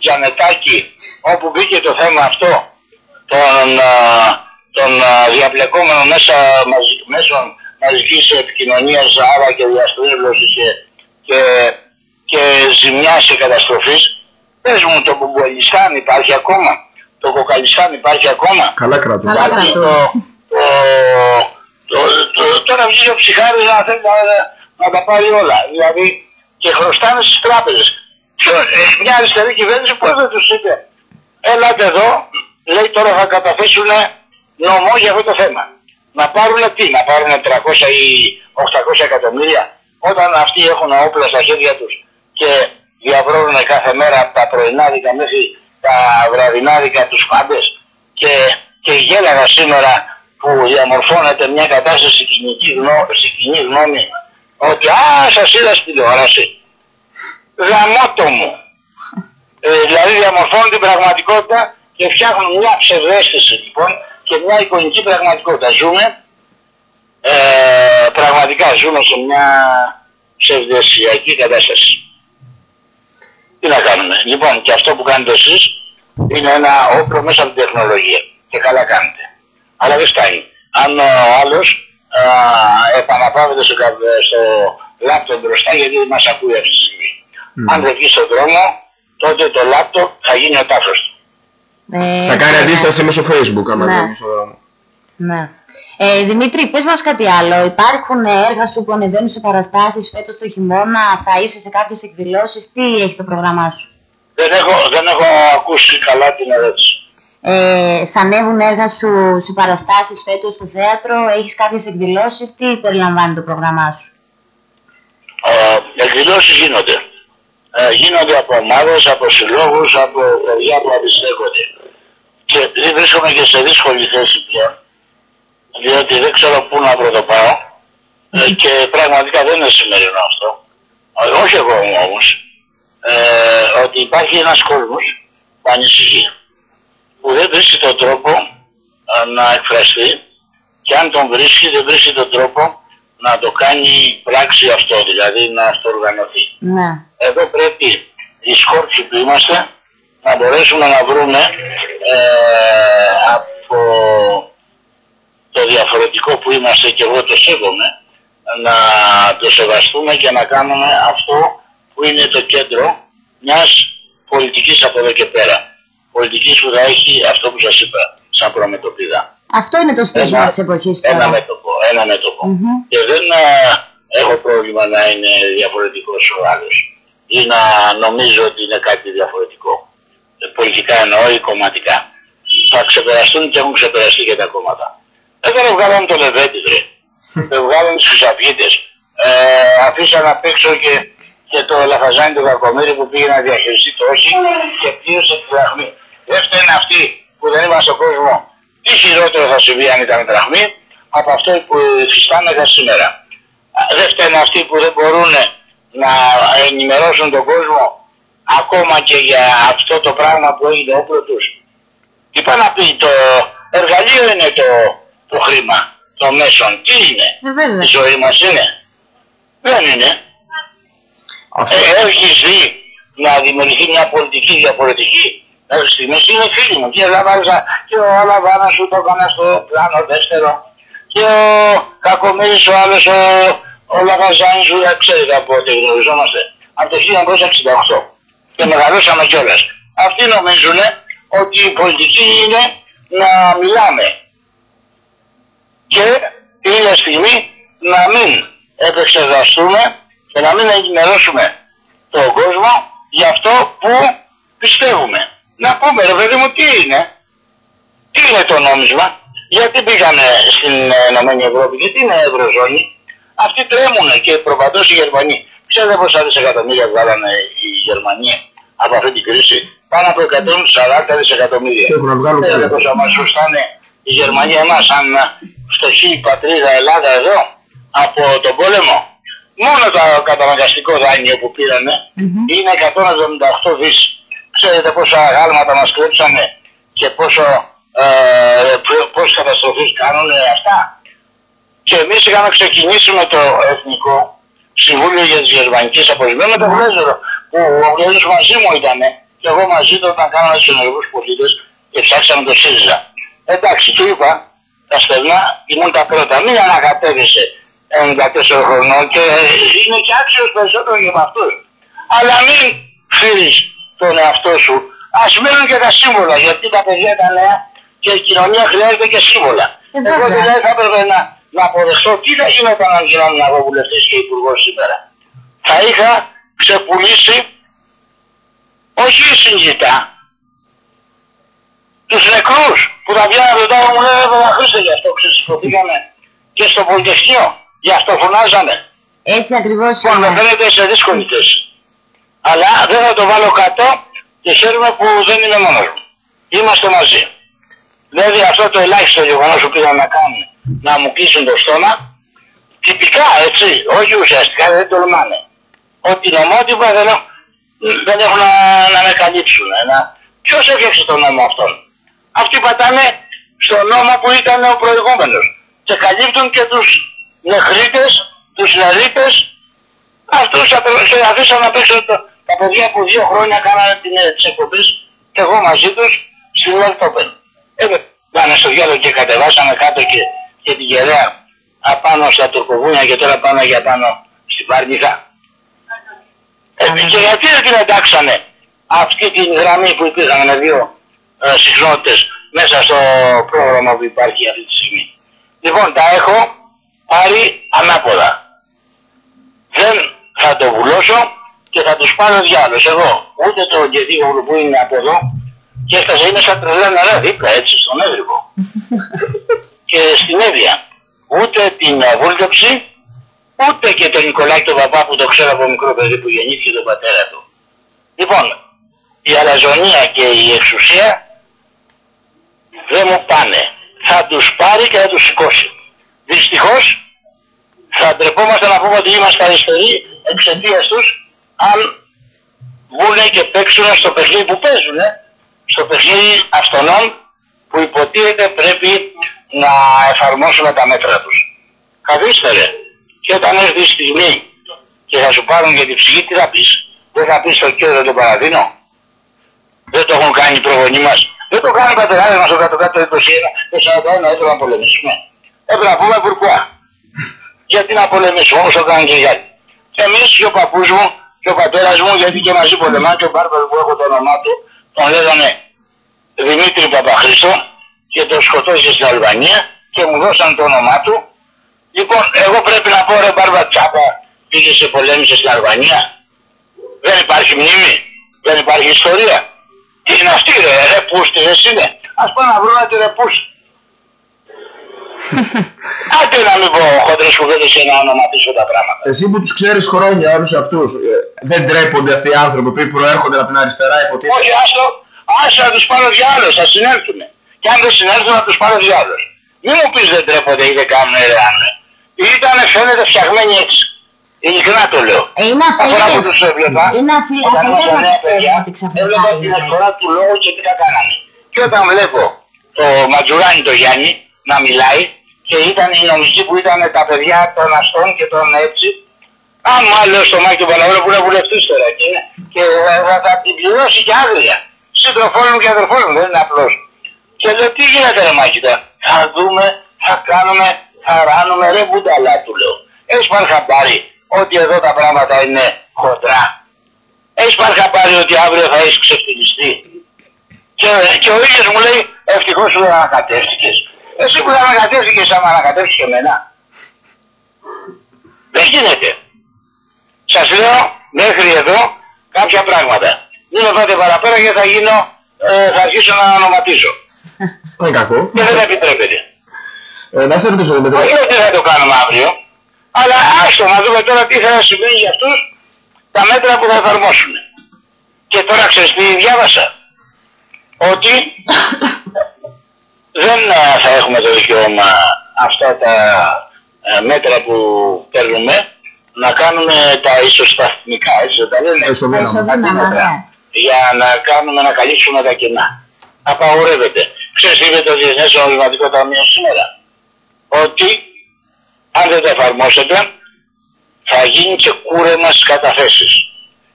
Τζανετάκη όπου μπήκε το θέμα αυτό των, α, των α, διαπλεκόμενων μέσα μαζι, μέσων μαζικής επικοινωνίας άρα και διαστρέβλωσης και, και, και ζημιάς και καταστροφής πες μου το Μπουμπολιστάν υπάρχει ακόμα; Το Κοκαλιστάν υπάρχει ακόμα; Καλά κρατούν. Καλά Υπάρχει κρατούν. το, το, το, το, τώρα βγήκε ο ψυχάρης να θέλει να, να τα πάρει όλα. Δηλαδή και χρωστάνε στις τράπεζες. Ποιο, ε, μια αριστερή κυβέρνηση πώς δεν τους είπε. Έλατε εδώ, λέει τώρα θα καταθέσουν νομό για αυτό το θέμα. Να πάρουν τι, να πάρουν 300 ή 800 εκατομμύρια όταν αυτοί έχουν όπλα στα χέρια τους και διαβρώνουν κάθε μέρα από τα πρωινάδικα μέχρι τα βραδινάδικα τους πάντες και, και γέλαγα σήμερα που διαμορφώνεται μια κατάσταση στην κοινή, γνώ, στην κοινή γνώμη ότι α, σας είδα στην τηλεόραση. Γαμώτο μου. Ε, δηλαδή διαμορφώνουν την πραγματικότητα και φτιάχνουν μια ψευδέστηση λοιπόν και μια εικονική πραγματικότητα. Ζούμε, ε, πραγματικά ζούμε σε μια ψευδαισθησιακή κατάσταση. Τι να κάνουμε; Λοιπόν, και αυτό που κάνετε εσείς είναι ένα όπλο μέσα από την τεχνολογία. Και καλά κάνετε. Αλλά δεν φτάνει. Αν ο άλλος α, επαναπάβεται στο, κα- στο λάπτοπ μπροστά γιατί δεν μας ακούει αυτή τη στιγμή. Αν δεν βγει στον δρόμο, τότε το λάπτοπ θα γίνει ο τάφος του. Ε, Θα κάνει ναι. αντίσταση μέσω facebook άμα Ναι. βγει στον δρόμο. Ναι. Ε, Δημήτρη, πες μας κάτι άλλο. Υπάρχουν έργα σου που ανεβαίνουν σε παραστάσεις φέτος το χειμώνα, θα είσαι σε κάποιες εκδηλώσεις, τι έχει το πρόγραμμά σου; Δεν έχω, δεν έχω ακούσει καλά την ερώτηση. Ε, θα ανέβουν έργα σου σε παραστάσεις φέτος στο θέατρο, έχεις κάποιες εκδηλώσεις, τι περιλαμβάνει το πρόγραμμά σου; Ε, εκδηλώσεις γίνονται. Ε, γίνονται από ομάδες, από συλλόγους, από παιδιά που αντιστέκονται. Και δεν βρίσκομαι και σε δύσκολη θέση πια, διότι δεν ξέρω πού να πρωτοπάω ε, και πραγματικά δεν είναι σημερινό αυτό. Ε, όχι εγώ όμως, ε, ότι υπάρχει ένας κόσμος που ανησυχεί, που δεν βρίσκει τον τρόπο ε, να εκφραστεί και αν τον βρίσκει δεν βρίσκει τον τρόπο να το κάνει πράξη αυτό, δηλαδή να το οργανωθεί. Ναι. Εδώ πρέπει οι σκόρπιοι που είμαστε να μπορέσουμε να βρούμε ε, από το διαφορετικό που είμαστε και εγώ το σέβομαι να το σεβαστούμε και να κάνουμε αυτό που είναι το κέντρο μιας πολιτικής από εδώ και πέρα. Πολιτικής που θα έχει αυτό που σας είπα, σαν προμετωπίδα. Αυτό είναι το στίγμα Ένα- της εποχής Ένα τώρα. μέτωπο, ένα μέτωπο. Μμμ. Και δεν ε, έχω πρόβλημα να είναι διαφορετικός ο άλλος ή να νομίζω ότι είναι κάτι διαφορετικό. Ε, Πολιτικά εννοώ ή κομματικά. Θα ξεπεραστούν και έχουν ξεπεραστεί και τα κόμματα. Εδώ βγάλαμε το Λεβέντιδρε. Δεν βγάλαμε τους Χρυσαυγίτες. Ε, αφήσαν απ' έξω και, και το Λαφαζάνι του Κακομύρη που πήγε να διαχειριστεί το όχι και πλήρωσε τη δραχμή. Δεν φταίνουν αυτοί που δεν είμαστε στον κόσμος. Τι χειρότερο θα συμβεί αν ήταν δραχμή από αυτό που υφιστάμεθα σήμερα. Α, Δεν φταίνουν αυτοί που δεν μπορούν να ενημερώσουν τον κόσμο ακόμα και για αυτό το πράγμα που έγινε όπλο τους. Τι πάει να πει, το εργαλείο είναι το, το χρήμα, το μέσον. Τι είναι, Ε, βέβαια. η ζωή μας είναι. Δεν είναι. Αυτό. Ε, έχεις δει να δημιουργηθεί μια πολιτική διαφορετική; Μέχρι στιγμής είναι φίλοι μου. Και η Λαβάζα και ο Αλαβάνας σου το έκανα στο πλάνο δεύτερο. Και ο Κακομύρης ο άλλος ο, ο Λαβαζάνης σου δεν ξέρετε από ό,τι γνωριζόμαστε. Από το 1968. Και μεγαλώσαμε κιόλας. Αυτοί νομίζουν ότι η πολιτική είναι να μιλάμε. Και είναι στιγμή να μην επεξεργαστούμε και να μην ενημερώσουμε τον κόσμο για αυτό που πιστεύουμε. Να πούμε ρε παιδί μου τι είναι; Τι είναι το νόμισμα; Γιατί πήγανε στην ε, Ενωμένη Ευρώπη, γιατί είναι Ευρωζώνη; Αυτοί τρέμουν και προπαντός οι Γερμανοί. Ξέρετε πόσα δισεκατομμύρια βγάλανε οι Γερμανοί από αυτή την κρίση; Πάνω από 140 δισεκατομμύρια. Και έχουν να βγάλουν Ξέρετε πέρα. πόσα μας χρωστάνε η Γερμανία εμάς σαν φτωχή πατρίδα Ελλάδα εδώ από τον πόλεμο; μόνο το καταναγκαστικό δάνειο που πήρανε είναι 178 δις. Ξέρετε πόσα γάλματα μας κλέψανε και πόσο, ε, πο- πόσες καταστροφές κάνουν αυτά. Και εμείς είχαμε ξεκινήσει με το Εθνικό Συμβούλιο για τις Γερμανικές Αποζημίες με τον Γλέζερο, που ο Γλέζερος μαζί μου ήταν και εγώ μαζί του όταν κάναμε τους ενεργούς πολίτες και ψάξαμε το ΣΥΡΙΖΑ. Εντάξει, του είπα, τα στενά ήμουν τα πρώτα, μην ανακατεύεσαι 94 χρονών και είναι και άξιος περισσότερο για αυτούς. Αλλά μην φύρεις τον εαυτό σου. Ας μένουν και τα σύμβολα, γιατί τα παιδιά τα νέα και η κοινωνία χρειάζεται και σύμβολα. Ε, Εγώ βέβαια. δηλαδή θα έπρεπε να, να αποδεχτώ τι θα γινόταν αν γινόταν εγώ βουλευτής και υπουργός σήμερα. Θα είχα ξεπουλήσει όχι συνειδητά τους νεκρούς που τα βγαίνουν από το μου λένε βέβαια Χρήστε γι' αυτό ξεσηκωθήκαμε και στο Πολυτεχνείο γι' αυτό φωνάζανε. Έτσι ακριβώς Λοιπόν, με είναι. φαίνεται σε δύσκολη θέση. Αλλά δεν θα το βάλω κάτω και χαίρομαι που δεν είμαι μόνος μου. Είμαστε μαζί. Δηλαδή αυτό το ελάχιστο γεγονός που πήγαν να κάνουν, να μου κλείσουν το στόμα, τυπικά έτσι, όχι ουσιαστικά, δεν τολμάνε. Ότι νομότυπα δεν, έχω- δεν έχουν να, να με καλύψουν. ε, Να... Ποιος έφτιαξε τον νόμο αυτόν; Αυτοί πατάνε στον νόμο που ήταν ο προηγούμενος. Και καλύπτουν και τους νεχρίτες, τους νερίτες, αυτούς απε- σε αφήσαν να παίξουν το, τα παιδιά που δύο χρόνια κάνανε την, ε, τις εκπομπές και εγώ μαζί τους στην Λαλτόπεν. Ε, πάνε στο διάλογο και κατεβάσαμε κάτω και, και την γεραία απάνω στα τουρκοβούνια και τώρα πάμε για πάνω στην Πάρνηθα. Ε, και γιατί δεν την εντάξανε; Αυτή την γραμμή που υπήρχαν με δύο ε, συχνότητες μέσα στο πρόγραμμα που υπάρχει αυτή τη στιγμή. Λοιπόν, τα έχω πάρει ανάποδα. Δεν θα το βουλώσω και θα τους πάρω διάλος εγώ. Ούτε το Γεδίγοβλου που είναι από εδώ και έφτασε είναι σαν τρελά νερά δίπλα έτσι στον έδρυπο. και στην Εύβοια. Ούτε την ε, Βούλτοψη, ούτε και τον Νικολάκη τον παπά που το ξέρω από μικρό παιδί που γεννήθηκε τον πατέρα του. Λοιπόν, η αλαζονία και η εξουσία δεν μου πάνε. Θα τους πάρει και θα τους σηκώσει. Δυστυχώς θα ντρεπόμαστε να πούμε ότι είμαστε αριστεροί εξαιτίας τους αν βγουν και παίξουν στο παιχνίδι που παίζουν, στο παιχνίδι αυτονών που υποτίθεται πρέπει να εφαρμόσουν τα μέτρα τους. Καθίστε ρε. Και όταν έρθει η στιγμή και θα σου πάρουν για την ψυχή, τι θα πεις; Δεν θα πεις στο κύριο τον παραδίνω. Δεν το έχουν κάνει οι προγονείς μας; Δεν το κάνουν οι πατεράδες μας το κάτω-κάτω 21 και 41 έτρεπε να πολεμήσουμε. Έπρεπε να πούμε μπουρκουά. Γιατί να πολεμήσουμε όπως το κάνουν και οι άλλοι. Και εμείς και ο παππούς μου και ο πατέρας μου γιατί και μαζί πολεμά και ο Μπάρμπαρος που έχω το όνομά του τον λέγανε Δημήτρη Παπαχρήστο και τον σκοτώθηκε στην Αλβανία και μου δώσαν το όνομά του. Λοιπόν, εγώ πρέπει να πω ρε Μπάρμπα Τσάπα πήγε σε πολέμησε στην Αλβανία. Δεν υπάρχει μνήμη, δεν υπάρχει ιστορία. Τι είναι αυτή ρε, ρε πούστη, εσύ είναι. Ας πάνε να βρουν τη ρε πούστη. Άντε να μην πω χοντρές κουβέντες και να ονοματίσω τα πράγματα. Εσύ που τους ξέρεις χρόνια όλους αυτούς, ε, δεν τρέπονται αυτοί οι άνθρωποι που προέρχονται από την αριστερά υποτίθεται; Όχι, άστο, άστο να τους πάρω διάλος, θα συνέλθουν. Και αν δεν συνέλθουν να τους πάρω διάλος. Μην μου πεις δεν τρέπονται ή δεν κάνουν ρε άνε. Ήτανε φαίνεται φτιαγμένοι έτσι. Ειλικρινά το λέω. Ε, Είναι Αφορά που αφιλές. τους έβλεπα, Είναι αφιλές. όταν ήμουν Αφιλές νέα παιδιά, ότι ξαφνικά έβλεπα την είναι. εκφορά του λόγου και τι τα κάνανε. Και όταν βλέπω το Ματζουράνι το Γιάννη να μιλάει και ήταν οι νομικοί που ήταν τα παιδιά των αστών και των έτσι, αν μου άλλο στο Μάκη του Παναγιώτου που είναι βουλευτής τώρα και, είναι- και θα, θα, θα την πληρώσει και άγρια. Σύντροφός μου και αδερφός μου, δεν είναι απλός. Και λέω τι γίνεται ρε Μάκητα, θα δούμε, θα κάνουμε, θα ράνουμε, ρε μπουνταλά του λέω. Έχεις πάρει χαμπάρι ότι εδώ τα πράγματα είναι χοντρά. Έχεις πάρει χαμπάρι ότι αύριο θα έχεις ξεφτυλιστεί. Και, και ο ίδιος μου λέει ευτυχώς που δεν ανακατεύτηκες. Εσύ που δεν ανακατεύτηκες άμα ανακατεύτηκες και εμένα. Δεν γίνεται. Σας λέω μέχρι εδώ κάποια πράγματα. Μην με πάτε παραπέρα γιατί θα γίνω, ε, θα αρχίσω να ονοματίζω. Δεν είναι κακό. Και δεν επιτρέπεται. Ε, να σε ρωτήσω, Δημήτρη. Όχι ότι θα το κάνουμε αύριο, αλλά άστο να δούμε τώρα τι θα συμβαίνει για αυτούς τα μέτρα που θα εφαρμόσουν. Και τώρα ξέρεις τι διάβασα. Ότι δεν ε, θα έχουμε το δικαίωμα αυτά τα ε, μέτρα που παίρνουμε να κάνουμε τα ισοσταθμικά, έτσι δεν τα λένε, Τα Τα ισοδύναμα. ισοδύναμα, ναι. για να κάνουμε να καλύψουμε τα κενά. Απαγορεύεται. Ξέρεις τι είπε το Διεθνές Νομισματικό Ταμείο σήμερα. Ότι αν δεν τα εφαρμόσετε θα γίνει και κούρεμα στις καταθέσεις.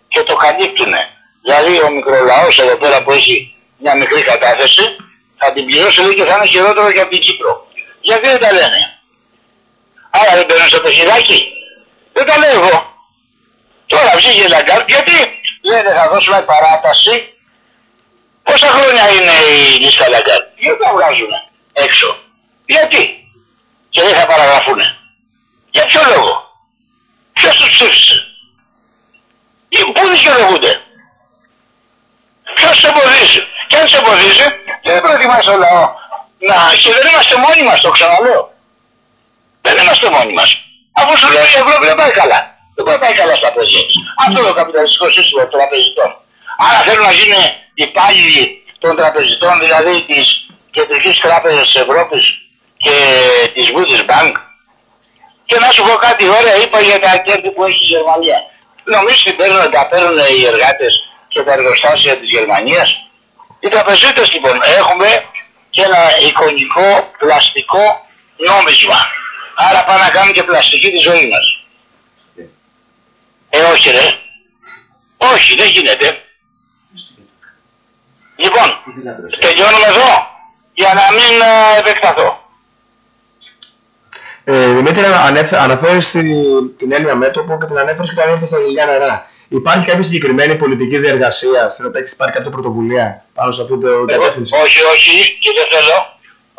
Και το καλύπτουνε. Δηλαδή ο μικρολαός εδώ πέρα που έχει μια μικρή κατάθεση θα την πληρώσει λέει και θα είναι χειρότερο και από την Κύπρο. Γιατί δεν τα λένε; Άρα δεν παίρνουν στο παιχνιδάκι. Δεν τα λέω εγώ. Τώρα βγήκε η Λαγκάρντ γιατί; Λένε θα δώσουμε παράταση. Πόσα χρόνια είναι η λίστα Λαγκάρντ. Γιατί τα βγάζουν έξω. Γιατί; Και δεν θα παραγραφούνε. Για ποιο λόγο; Ποιος τους ψήφισε; Ή πού δικαιολογούνται. Ποιος σε εμποδίζει; Και αν σε εμποδίζει δεν προετοιμάζει το λαό. Να, και δεν είμαστε μόνοι μας, το ξαναλέω. Δεν είμαστε μόνοι μας. Αφού σου λέω η Ευρώπη δεν πάει καλά. Δεν μπορεί να πάει καλά στα παιδιά της. Αυτό το καπιταλιστικό σύστημα των τραπεζιτών. Άρα θέλουν να γίνουν υπάλληλοι των τραπεζιτών, δηλαδή της Κεντρικής Τράπεζας της Ευρώπης και της Bundesbank. Και να σου πω κάτι ωραία είπα για τα κέρδη που έχει η Γερμανία. Νομίζεις ότι παίρνουν, τα παίρνουν οι εργάτες και τα εργοστάσια της Γερμανίας. Οι τραπεζίτες λοιπόν έχουμε και ένα εικονικό πλαστικό νόμισμα. Άρα πάνε να κάνουν και πλαστική τη ζωή μας. Ε, όχι ρε. Όχι, δεν γίνεται. Λοιπόν, τελειώνουμε εδώ για να μην ε, επεκταθώ. Ε, Δημήτρη, ανέφε, αναφέρεις τη, την έννοια μέτωπο και την ανέφερες και όταν ήρθες στα γλυκά νερά. Υπάρχει κάποια συγκεκριμένη πολιτική διεργασία στην οποία έχεις πάρει κάποια πρωτοβουλία πάνω σε αυτή την Εγώ- κατεύθυνση; όχι, όχι και δεν θέλω.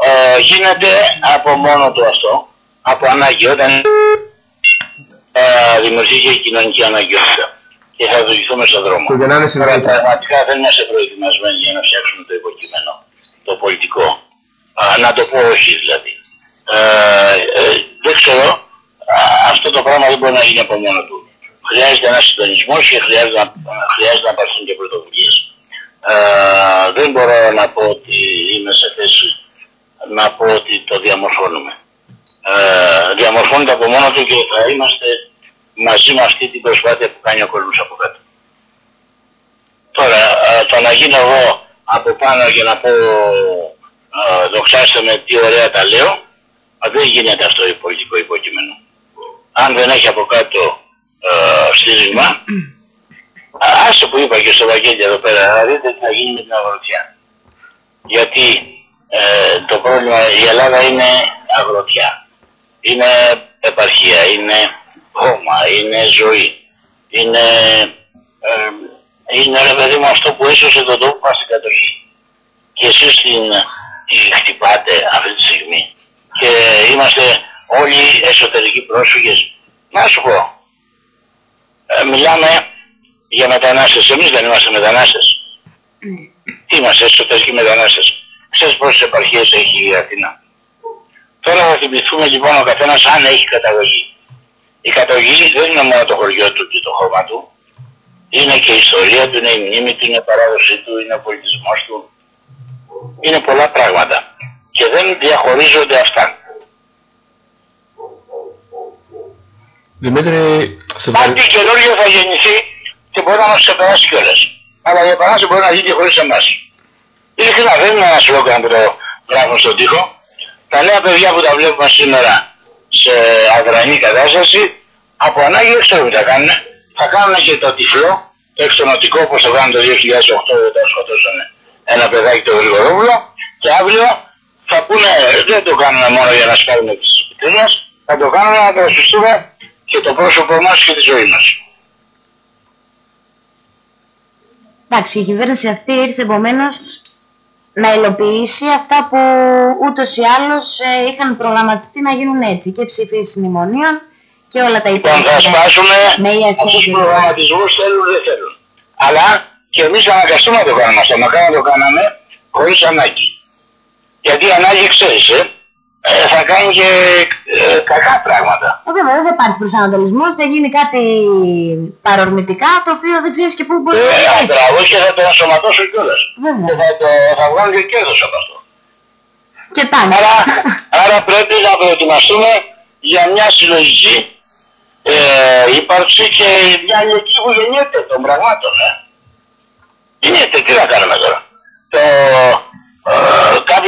Ε, γίνεται από μόνο του αυτό. Από ανάγκη. Όταν ε, δημιουργήθηκε η κοινωνική αναγκαιότητα και θα οδηγηθούμε στον δρόμο. Το γεννάνε Τώρα συνολικά. πραγματικά δεν είμαστε προετοιμασμένοι για να φτιάξουμε το υποκείμενο, το πολιτικό. Α, να το πω όχι δηλαδή. Ε, ε, δεν ξέρω, α, αυτό το πράγμα δεν μπορεί να γίνει από μόνο του. Χρειάζεται ένας συντονισμός και χρειάζεται να, χρειάζεται να πάρθουν και πρωτοβουλίες. Ε, δεν μπορώ να πω ότι είμαι σε θέση να πω ότι το διαμορφώνουμε. Ε, διαμορφώνεται από μόνο του και θα είμαστε μαζί με αυτή την προσπάθεια που κάνει ο κόσμος από κάτω. Τώρα, ε, το να γίνω εγώ από πάνω και να πω ε, δοξάστε με τι ωραία τα λέω, ε, δεν γίνεται αυτό το πολιτικό υποκείμενο. Αν δεν έχει από κάτω ε, στήριγμα, α, άσε που είπα και στο Βαγγέλη εδώ πέρα, να δείτε τι θα γίνει με την αγροτιά. Γιατί ε, το πρόβλημα, η Ελλάδα είναι αγροτιά. Είναι επαρχία, είναι χώμα, είναι ζωή. Είναι, ε, είναι ρε παιδί μου αυτό που έσωσε τον τόπο μας στην κατοχή. Και εσείς την, τη χτυπάτε αυτή τη στιγμή. Και είμαστε όλοι εσωτερικοί πρόσφυγες. Να σου πω, ε, μιλάμε για μετανάστες. Εμείς δεν είμαστε μετανάστες. Τι είμαστε εσωτερικοί μετανάστες. Ξέρεις πόσες επαρχίες έχει η Αθήνα. Τώρα θα θυμηθούμε λοιπόν ο καθένας αν έχει καταγωγή. Η καταγωγή δεν είναι μόνο το χωριό του και το χώμα του. Είναι και η ιστορία του, είναι η μνήμη του, είναι η παράδοσή του, είναι ο πολιτισμός του. Είναι πολλά πράγματα. Και δεν διαχωρίζονται αυτά. Δημήτρη, σε Κάτι ευχαριστώ. καινούργιο θα γεννηθεί και μπορεί να μας ξεπεράσει κιόλας. Αλλά η επανάσταση μπορεί να γίνει και χωρίς εμάς. Ειλικρινά δεν είναι ένας σλόγκαν που το γράφουν στον τοίχο. Τα νέα παιδιά που τα βλέπουμε σήμερα σε αδρανή κατάσταση, από ανάγκη δεν ξέρουν τι θα κάνουν. Θα κάνουν και το τυφλό, το εξοντωτικό όπως το κάνουν το 2008 όταν σκοτώσαν ένα παιδάκι το Γρηγορόπουλο και αύριο θα πούνε δεν το κάνουμε μόνο για να σπάρουμε τις επιτρίες, θα το κάνουμε να το ασπιστούμε και το πρόσωπό μας και τη ζωή μας. Εντάξει, η κυβέρνηση αυτή ήρθε επομένως να υλοποιήσει αυτά που ούτως ή άλλως ε, είχαν προγραμματιστεί να γίνουν έτσι. Και ψηφίσεις μνημονίων και όλα τα Λοιπόν, θα υπόλοιπα. σπάσουμε Με αυτούς τους ιασύνη. προγραμματισμούς θέλουν δεν θέλουν. Αλλά και εμείς θα αναγκαστούμε να το κάνουμε αυτό. Μακάρι να το κάναμε χωρίς ανάγκη. Γιατί η ανάγκη ξέρεις, ε, ε, θα κάνει και ε, κακά πράγματα. Ε, βέβαια, δεν θα υπάρχει προσανατολισμός, θα γίνει κάτι παρορμητικά το οποίο δεν ξέρεις και πού μπορεί να Ε, οδηγήσει. αντραβώ και θα το ενσωματώσω κιόλας. Και Βέβαια. θα, το, θα βγάλω και κέρδος από αυτό. Και τάγκ. Άρα, άρα πρέπει να προετοιμαστούμε για μια συλλογική ε, ύπαρξη και μια λογική που γεννιέται των πραγμάτων. Ε. Γεννιέται, τι να κάνουμε τώρα. Το ε,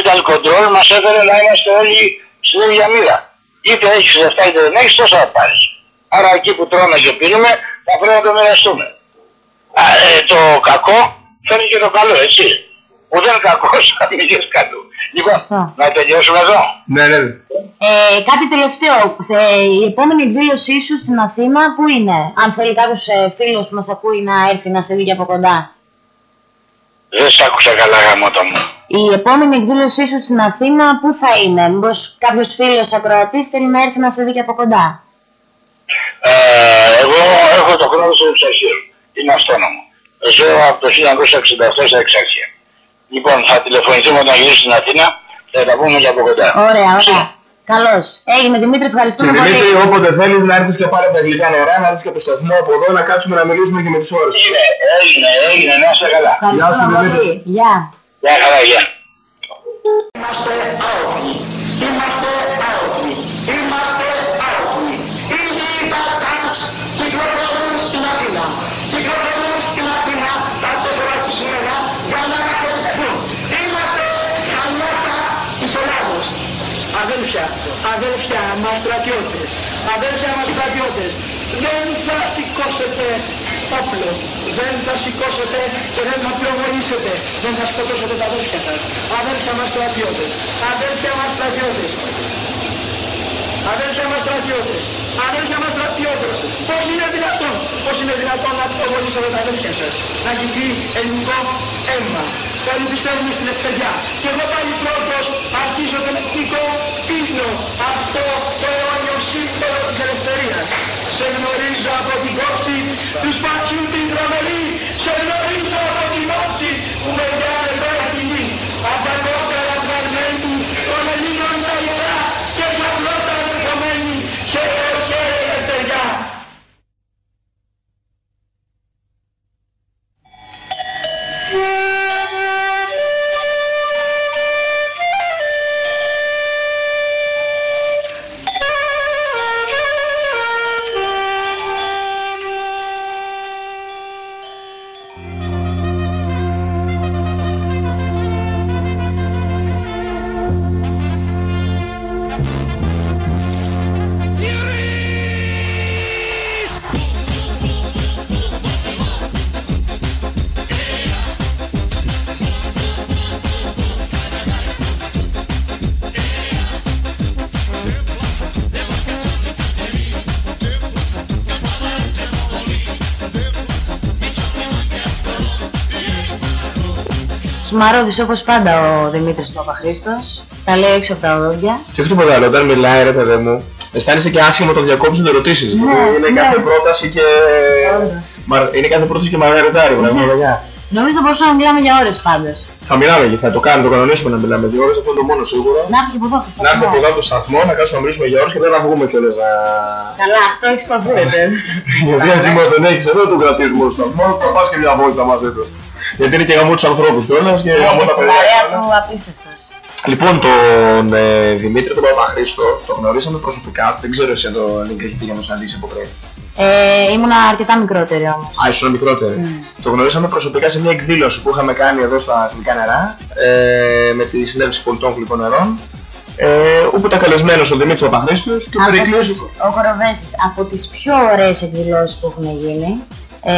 capital control μας έφερε να είμαστε όλοι στην ίδια μοίρα. Είτε έχεις λεφτά είτε δεν έχεις, τόσο θα πάρεις. Άρα εκεί που τρώμε και πίνουμε θα πρέπει να το μοιραστούμε. Α, ε, το κακό φέρνει και το καλό, έτσι. Που δεν είναι κακός, θα μην γίνεις κάτω. Λοιπόν, Σωστό. να τελειώσουμε εδώ. Ναι, ναι. Ε, κάτι τελευταίο. Ε, η επόμενη εκδήλωσή σου στην Αθήνα πού είναι, αν θέλει κάποιος ε, φίλος που μας ακούει να έρθει να σε δει και από κοντά. Δεν σ' άκουσα καλά γαμώτα μου. Η επόμενη εκδήλωσή σου στην Αθήνα πού θα είναι, Μήπως κάποιος φίλος ακροατής θέλει να έρθει να σε δει και από κοντά; Ε, εγώ έχω το χρόνο στο Εξαρχείο. Είμαι αστόνομο. Ζω από το 1968 στα Εξαρχεία. Λοιπόν, θα τηλεφωνηθούμε όταν γυρίσω στην Αθήνα και θα τα πούμε για από κοντά. Ωραία, ωραία. Καλώς. Έγινε Δημήτρη, Και ευχαριστούμε πολύ. Δημήτρη, όποτε θέλεις να έρθεις και πάρε τα γλυκά νερά, να έρθεις και από το σταθμό από εδώ να κάτσουμε να μιλήσουμε και με τι ώρε. Έγινε, έγινε, έγινε, να είστε καλά. Γεια σου, Ευχαριστούμε Δημήτρη. πολύ. Γεια. Γεια χαρά, γεια. Είμαστε άοπλοι. Είμαστε άοπλοι. Στρατιώτες, αδέλφια μας στρατιώτες, δεν θα σηκώσετε όπλο, δεν θα σηκώσετε και δεν θα πυροβολήσετε, δεν θα σκοτώσετε τα αδέλφια σας. Αδέλφια μας στρατιώτες, αδέλφια μας στρατιώτες, Αδέλφια μας στρατιώτες, αδέλφια μας στρατιώτες, πώς είναι δυνατόν, πώς είναι δυνατόν να πυροβολήσετε τα αδέλφια σας, να γυθεί ελληνικό αίμα. Όλοι πιστεύουμε στην ευκαιριά. Και εγώ πάλι πρώτος αρχίζω τον εθνικό ύμνο, αυτό το αιώνιο σύμβολο της ελευθερίας. Σε γνωρίζω από την κόψη τους σπάσιου Σμαρόδης όπως πάντα ο Δημήτρης Παπαχρήστος. Τα λέει έξω από τα οδόντια. Και όχι τίποτα άλλο, όταν μιλάει ρε παιδί μου, αισθάνεσαι και άσχημο το διακόψει να ερωτήσεις. Ναι, είναι ναι. κάθε πρόταση και. Όντως. Μα- Είναι κάθε πρόταση και μαργαριτάρι, πραγματικά. Νομίζω θα μπορούσαμε να μιλάμε για ώρες πάντως. Θα μιλάμε και θα το κάνουμε, το κανονίσουμε να μιλάμε δύο ώρες, αυτό είναι το μόνο σίγουρο. Να έρθει και από εδώ στο Να έρθει σταθμό. από εδώ από το σταθμό, να κάτσουμε να μιλήσουμε για ώρες και δεν θα βγούμε κιόλας να... Καλά, αυτό εξπαθούεται. Γιατί αν δεν τον έχεις εδώ, τον κρατήσουμε στο σταθμό, θα πας και μια βόλτα μαζί του. Γιατί είναι και γαμό τους ανθρώπους κιόλας και γαμό Είναι τα στην παιδιά. παρέα κιόλας. του απίστευτος. Λοιπόν, τον ε, Δημήτρη τον Παπαχρήστο το γνωρίσαμε προσωπικά, δεν ξέρω εσύ εδώ αν έχετε για να συναντήσει από πριν. Ε, ήμουνα αρκετά μικρότερη όμως. Α, ήσουν μικρότερη. Το γνωρίσαμε προσωπικά σε μια εκδήλωση που είχαμε κάνει εδώ στα Εθνικά Νερά ε, με τη συνέλευση πολιτών γλυκών νερών. Ε, όπου ήταν καλεσμένος ο Δημήτρης Παπαχρήστος και ο Από Περικλής. τις, ο Κοροβέσης, από τις πιο ωραίες εκδηλώσεις που έχουν γίνει. Ε,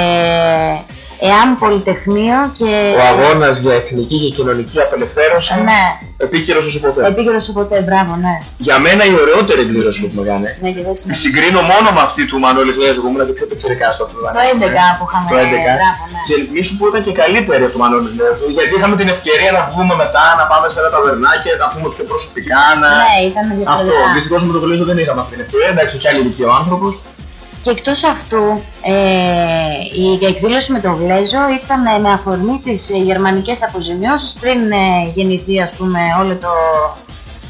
εάν Πολυτεχνείο και... Ο αγώνας για εθνική και κοινωνική απελευθέρωση. Ναι, Επίκαιρος όσο ποτέ. επίκαιρος ποτέ, μπράβο, ναι. Για μένα η ωραιότερη εκδήλωση που έχουμε κάνει. Ναι, και δεν Τη σημαίνει. συγκρίνω μόνο με αυτή του Μανώλη Φλέζου που ήμουν και πιο πετσερικά στο αυτό. Το 11 που είχαμε, Το 11. μπράβο, ναι. Και μη σου πω ήταν και καλύτερη από το Μανώλη Φλέζου γιατί είχαμε την ευκαιρία να βγούμε μετά, να πάμε σε ένα ταβερνάκι, να πούμε πιο προσωπικά. Να... Ναι, ήταν Αυτό. διαφορετικά. Δυστυχώς με το Φλέζο δεν είχαμε αυτή την ευκαιρία. Εντάξει, και άλλη ηλικία ο άνθρωπος. Και εκτός αυτού, ε, η εκδήλωση με τον Βλέζο ήταν ε, με αφορμή τις ε, γερμανικές αποζημιώσεις πριν ε, γεννηθεί ας πούμε όλο το,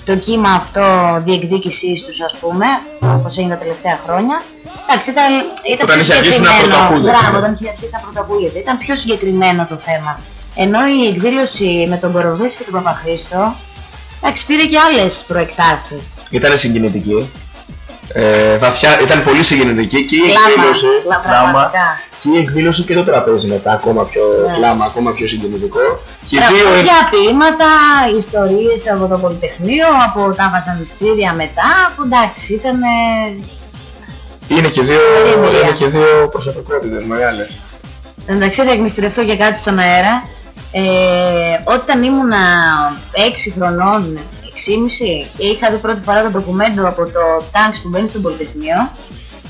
το κύμα αυτό διεκδίκησής τους ας πούμε, όπως έγινε τα τελευταία χρόνια. Εντάξει, ήταν, ήταν Όταν πιο είχε αρχίσει να συγκεκριμένο. πρωτοακούγεται. Μπράβο, όταν είχε αρχίσει να πρωτοακούγεται. Ήταν πιο συγκεκριμένο το θέμα. Ενώ η εκδήλωση με τον Κοροβέση και τον Παπαχρήστο, εντάξει, πήρε και άλλες προεκτάσεις. Ήταν συγκινητική. Ε, βαθιά, ήταν πολύ συγκινητική και η Κλάμα, εκδήλωση. κλα- κλάμα, πραγματικά. και η εκδήλωση και το τραπέζι μετά ακόμα πιο Ναι. κλάμα, ακόμα πιο συγκινητικό. Και οι δύο Τραγούδια, ποίηματα, ιστορίες από το Πολυτεχνείο, από τα βασανιστήρια μετά, που εντάξει, ήταν... είναι και δύο, Πολύ εμπειρία. είναι και δύο προσωπικότητες μεγάλες. Εντάξει, θα εκμυστηρευτώ και κάτι στον αέρα. Ε, όταν ήμουνα 6 χρονών, 6,5 και είχα δει πρώτη φορά το ντοκουμέντο από το τάγκς που μπαίνει στο Πολυτεχνείο,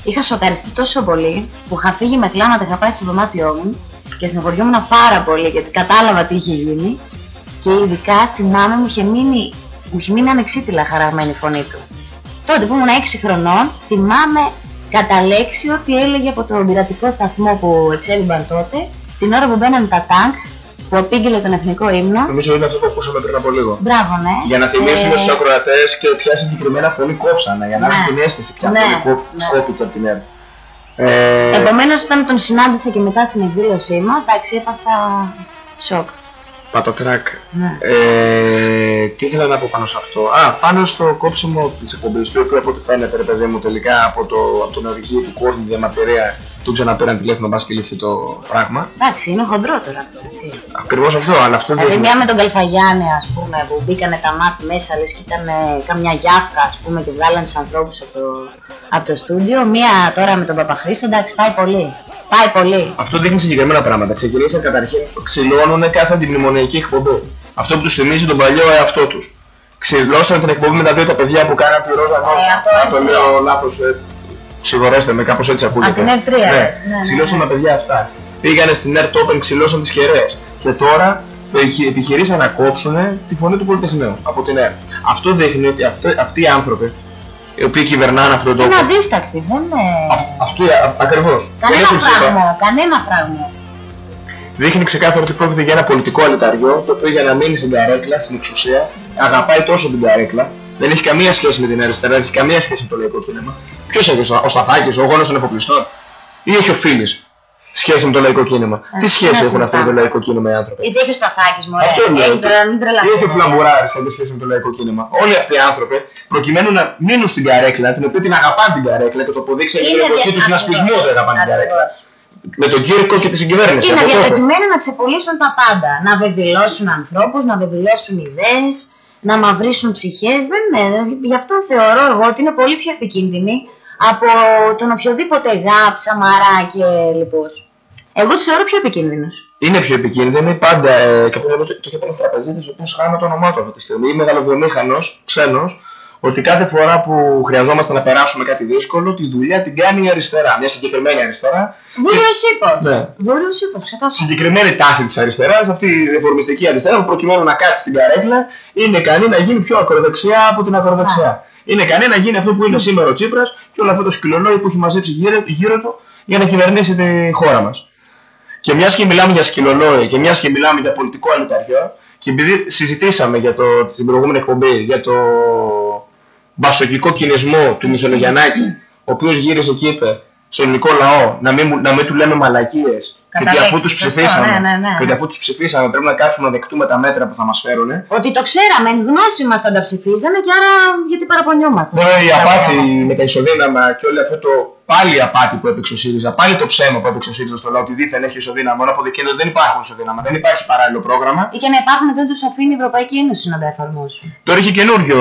είχα σοκαριστεί τόσο πολύ που είχα φύγει με κλάματα, είχα πάει στο δωμάτιό μου και στεναχωριόμουν πάρα πολύ γιατί κατάλαβα τι είχε γίνει. Και ειδικά θυμάμαι μου είχε μείνει, μου είχε μείνει ανεξίτηλα χαραγμένη η φωνή του. Τότε που ήμουν 6 χρονών, θυμάμαι κατά λέξη ότι έλεγε από τον πειρατικό σταθμό που εξέβημπαν τότε, την ώρα που μπαίνανε τα τάγκς, που απήγγειλε τον εθνικό ύμνο. Νομίζω είναι αυτό που ακούσαμε πριν από λίγο. Μπράβο, ναι. Για να θυμίσουμε Ε, στους ακροατές και ποια συγκεκριμένα φωνή κόψανε, για να Ναι. έχουν την αίσθηση ποια Ναι, φωνή κόπ- ναι. κόπηκε από την ΕΡΤ. Ε, Επομένως, όταν τον συνάντησα και μετά στην εκδήλωσή μας, εντάξει, έπαθα σοκ. Πατατράκ. Ναι. Ε, τι ήθελα να πω πάνω σε αυτό; Α, πάνω στο κόψιμο της εκπομπής, το οποίο από ό,τι φαίνεται, ρε παιδί μου, τελικά από, το, από τον οδηγή του κόσμου διαμαρτυρία του ξαναπήραν τηλέφωνο, μπας και λύθει το πράγμα. Εντάξει, είναι χοντρό τώρα αυτό, έτσι. Ακριβώς αυτό, αλλά αυτό Δηλαδή, δείχνει- μια με τον Καλφαγιάννη, ας πούμε, που μπήκανε τα μάτια μέσα, λες και ήταν ε, καμιά γιάφκα, ας πούμε, και βγάλανε τους ανθρώπους από το, από το στούντιο. Μία τώρα με τον Παπαχρήστο, εντάξει, πάει πολύ. Πάει πολύ. Αυτό δείχνει συγκεκριμένα πράγματα. Ξεκινήσαν καταρχήν, ξυλώνουν κάθε αντιμνημονιακή εκπομπή. Αυτό που τους θυμίζει τον παλιό εαυτό τους. Ξυλώσαν την εκπομπή με τα δύο τα παιδιά που κάναν τη Ρόζα Νόσα. από Αν το την- λέω λάθος, συγχωρέστε με, κάπως έτσι ακούγεται. Από την R3, ναι. λες, ναι, ναι, Ξυλώσαν ναι. τα παιδιά αυτά. Πήγανε στην Air Open, ξυλώσαν τις κεραίες. Και τώρα επιχει- επιχειρήσαν να κόψουν τη φωνή του Πολυτεχνείου από την Air. Αυτό δείχνει ότι αυτοί, αυτοί οι άνθρωποι, οι οποίοι κυβερνάνε αυτόν τον Είναι τόπο. αδίστακτη, δεν είναι... Αυτοί ακριβώς. Κανένα πράγμα, κανένα πράγμα. Δείχνει ξεκάθαρα ότι πρόκειται για ένα πολιτικό αλεταριό το οποίο για να μείνει στην καρέκλα, στην εξουσία, αγαπάει τόσο την καρέκλα. Δεν έχει καμία σχέση με την αριστερά, δεν έχει καμία σχέση με το λαϊκό κίνημα. Ποιος έχει ο Σταθάκης, ο γόνος των εφοπλιστών, ή έχει ο Φίλης σχέση με το λαϊκό κίνημα; Ε, Τι σχέση να έχουν αυτοί με το συζητάμε. λαϊκό κίνημα οι άνθρωποι; Γιατί έχει ο Σταθάκης μου, Αυτό λέω. έχει τώρα, μην Ή έχει ο τρελαθούμε. Φλαμπουράρη σε σχέση με το λαϊκό κίνημα. Όλοι αυτοί οι άνθρωποι, προκειμένου να μείνουν στην καρέκλα, την οποία την αγαπάνε την καρέκλα και το αποδείξει με την Είναι εποχή τους δια- συνασπισμού ακριβώς. δεν αγαπάνε την καρέκλα. Ακριβώς. Με τον Κύρκο και τη συγκυβέρνηση. Είναι από τότε. διατεθειμένοι να ξεπουλήσουν τα πάντα. Να βεβαιώσουν ανθρώπους, να βεβαιώσουν ιδέες, να μαυρίσουν ψυχές. Δεν είναι. Γι' αυτό θεωρώ εγώ ότι είναι πολύ πιο επικίνδυνοι από τον οποιοδήποτε γάπ, σαμαρά και λοιπούς. Εγώ τους θεωρώ πιο επικίνδυνους. είναι πιο επικίνδυνη πάντα ε, και αυτό το, το είχε πει ένας τραπεζίτης, ο οποίος χάνω το όνομά του αυτή τη στιγμή. Είμαι μεγαλοβιομήχανος, ξένος, ότι κάθε φορά που χρειαζόμαστε να περάσουμε κάτι δύσκολο, τη δουλειά την κάνει η αριστερά. Μια συγκεκριμένη αριστερά. Βόρειος ύπος. Ναι. Βόρειος ύπος, ξεκάθαρα. Συγκεκριμένη τάση της αριστεράς, αυτή η ρεφορμιστική αριστερά, που προκειμένου να κάτσει στην καρέκλα, είναι ικανή να γίνει πιο ακροδεξιά από την ακροδεξιά. Είναι ικανή να γίνει αυτό που είναι σήμερα ο Τσίπρας και όλο αυτό το σκυλολόι που έχει μαζέψει γύρω, γύρω του για να κυβερνήσει τη χώρα μας. Και μιας και μιλάμε για σκυλολόι και μιας και μιλάμε για πολιτικό αλυταριό, και επειδή συζητήσαμε για το, στην προηγούμενη εκπομπή για το μπασοκικό κινησμό του Μιχελογιαννάκη, ο οποίος γύρισε και είπε στον ελληνικό λαό να μην, μου- να μην του λέμε μαλακίες. Και ότι αφού λέξη, τους σωστό, ψηφίσαμε, ναι, ναι, ναι. και ότι αφού τους ψηφίσαμε πρέπει να κάτσουμε να δεκτούμε τα μέτρα που θα μας φέρουν. Ότι το ξέραμε, εν γνώση μας θα τα ψηφίζανε και άρα γιατί παραπονιόμαστε. Βέβαια η απάτη με τα ισοδύναμα και όλο αυτό το πάλι η απάτη που έπαιξε ο ΣΥΡΙΖΑ, πάλι το ψέμα που έπαιξε ο ΣΥΡΙΖΑ στο λαό ότι δίθεν έχει ισοδύναμα, μόνο αποδεικνύεται ότι δεν υπάρχουν ισοδύναμα, δεν υπάρχει παράλληλο πρόγραμμα. Ή και να υπάρχουν δεν τους αφήνει η Ευρωπαϊκή Ένωση να τα εφαρμόσουν. Τώρα είχε καινούριο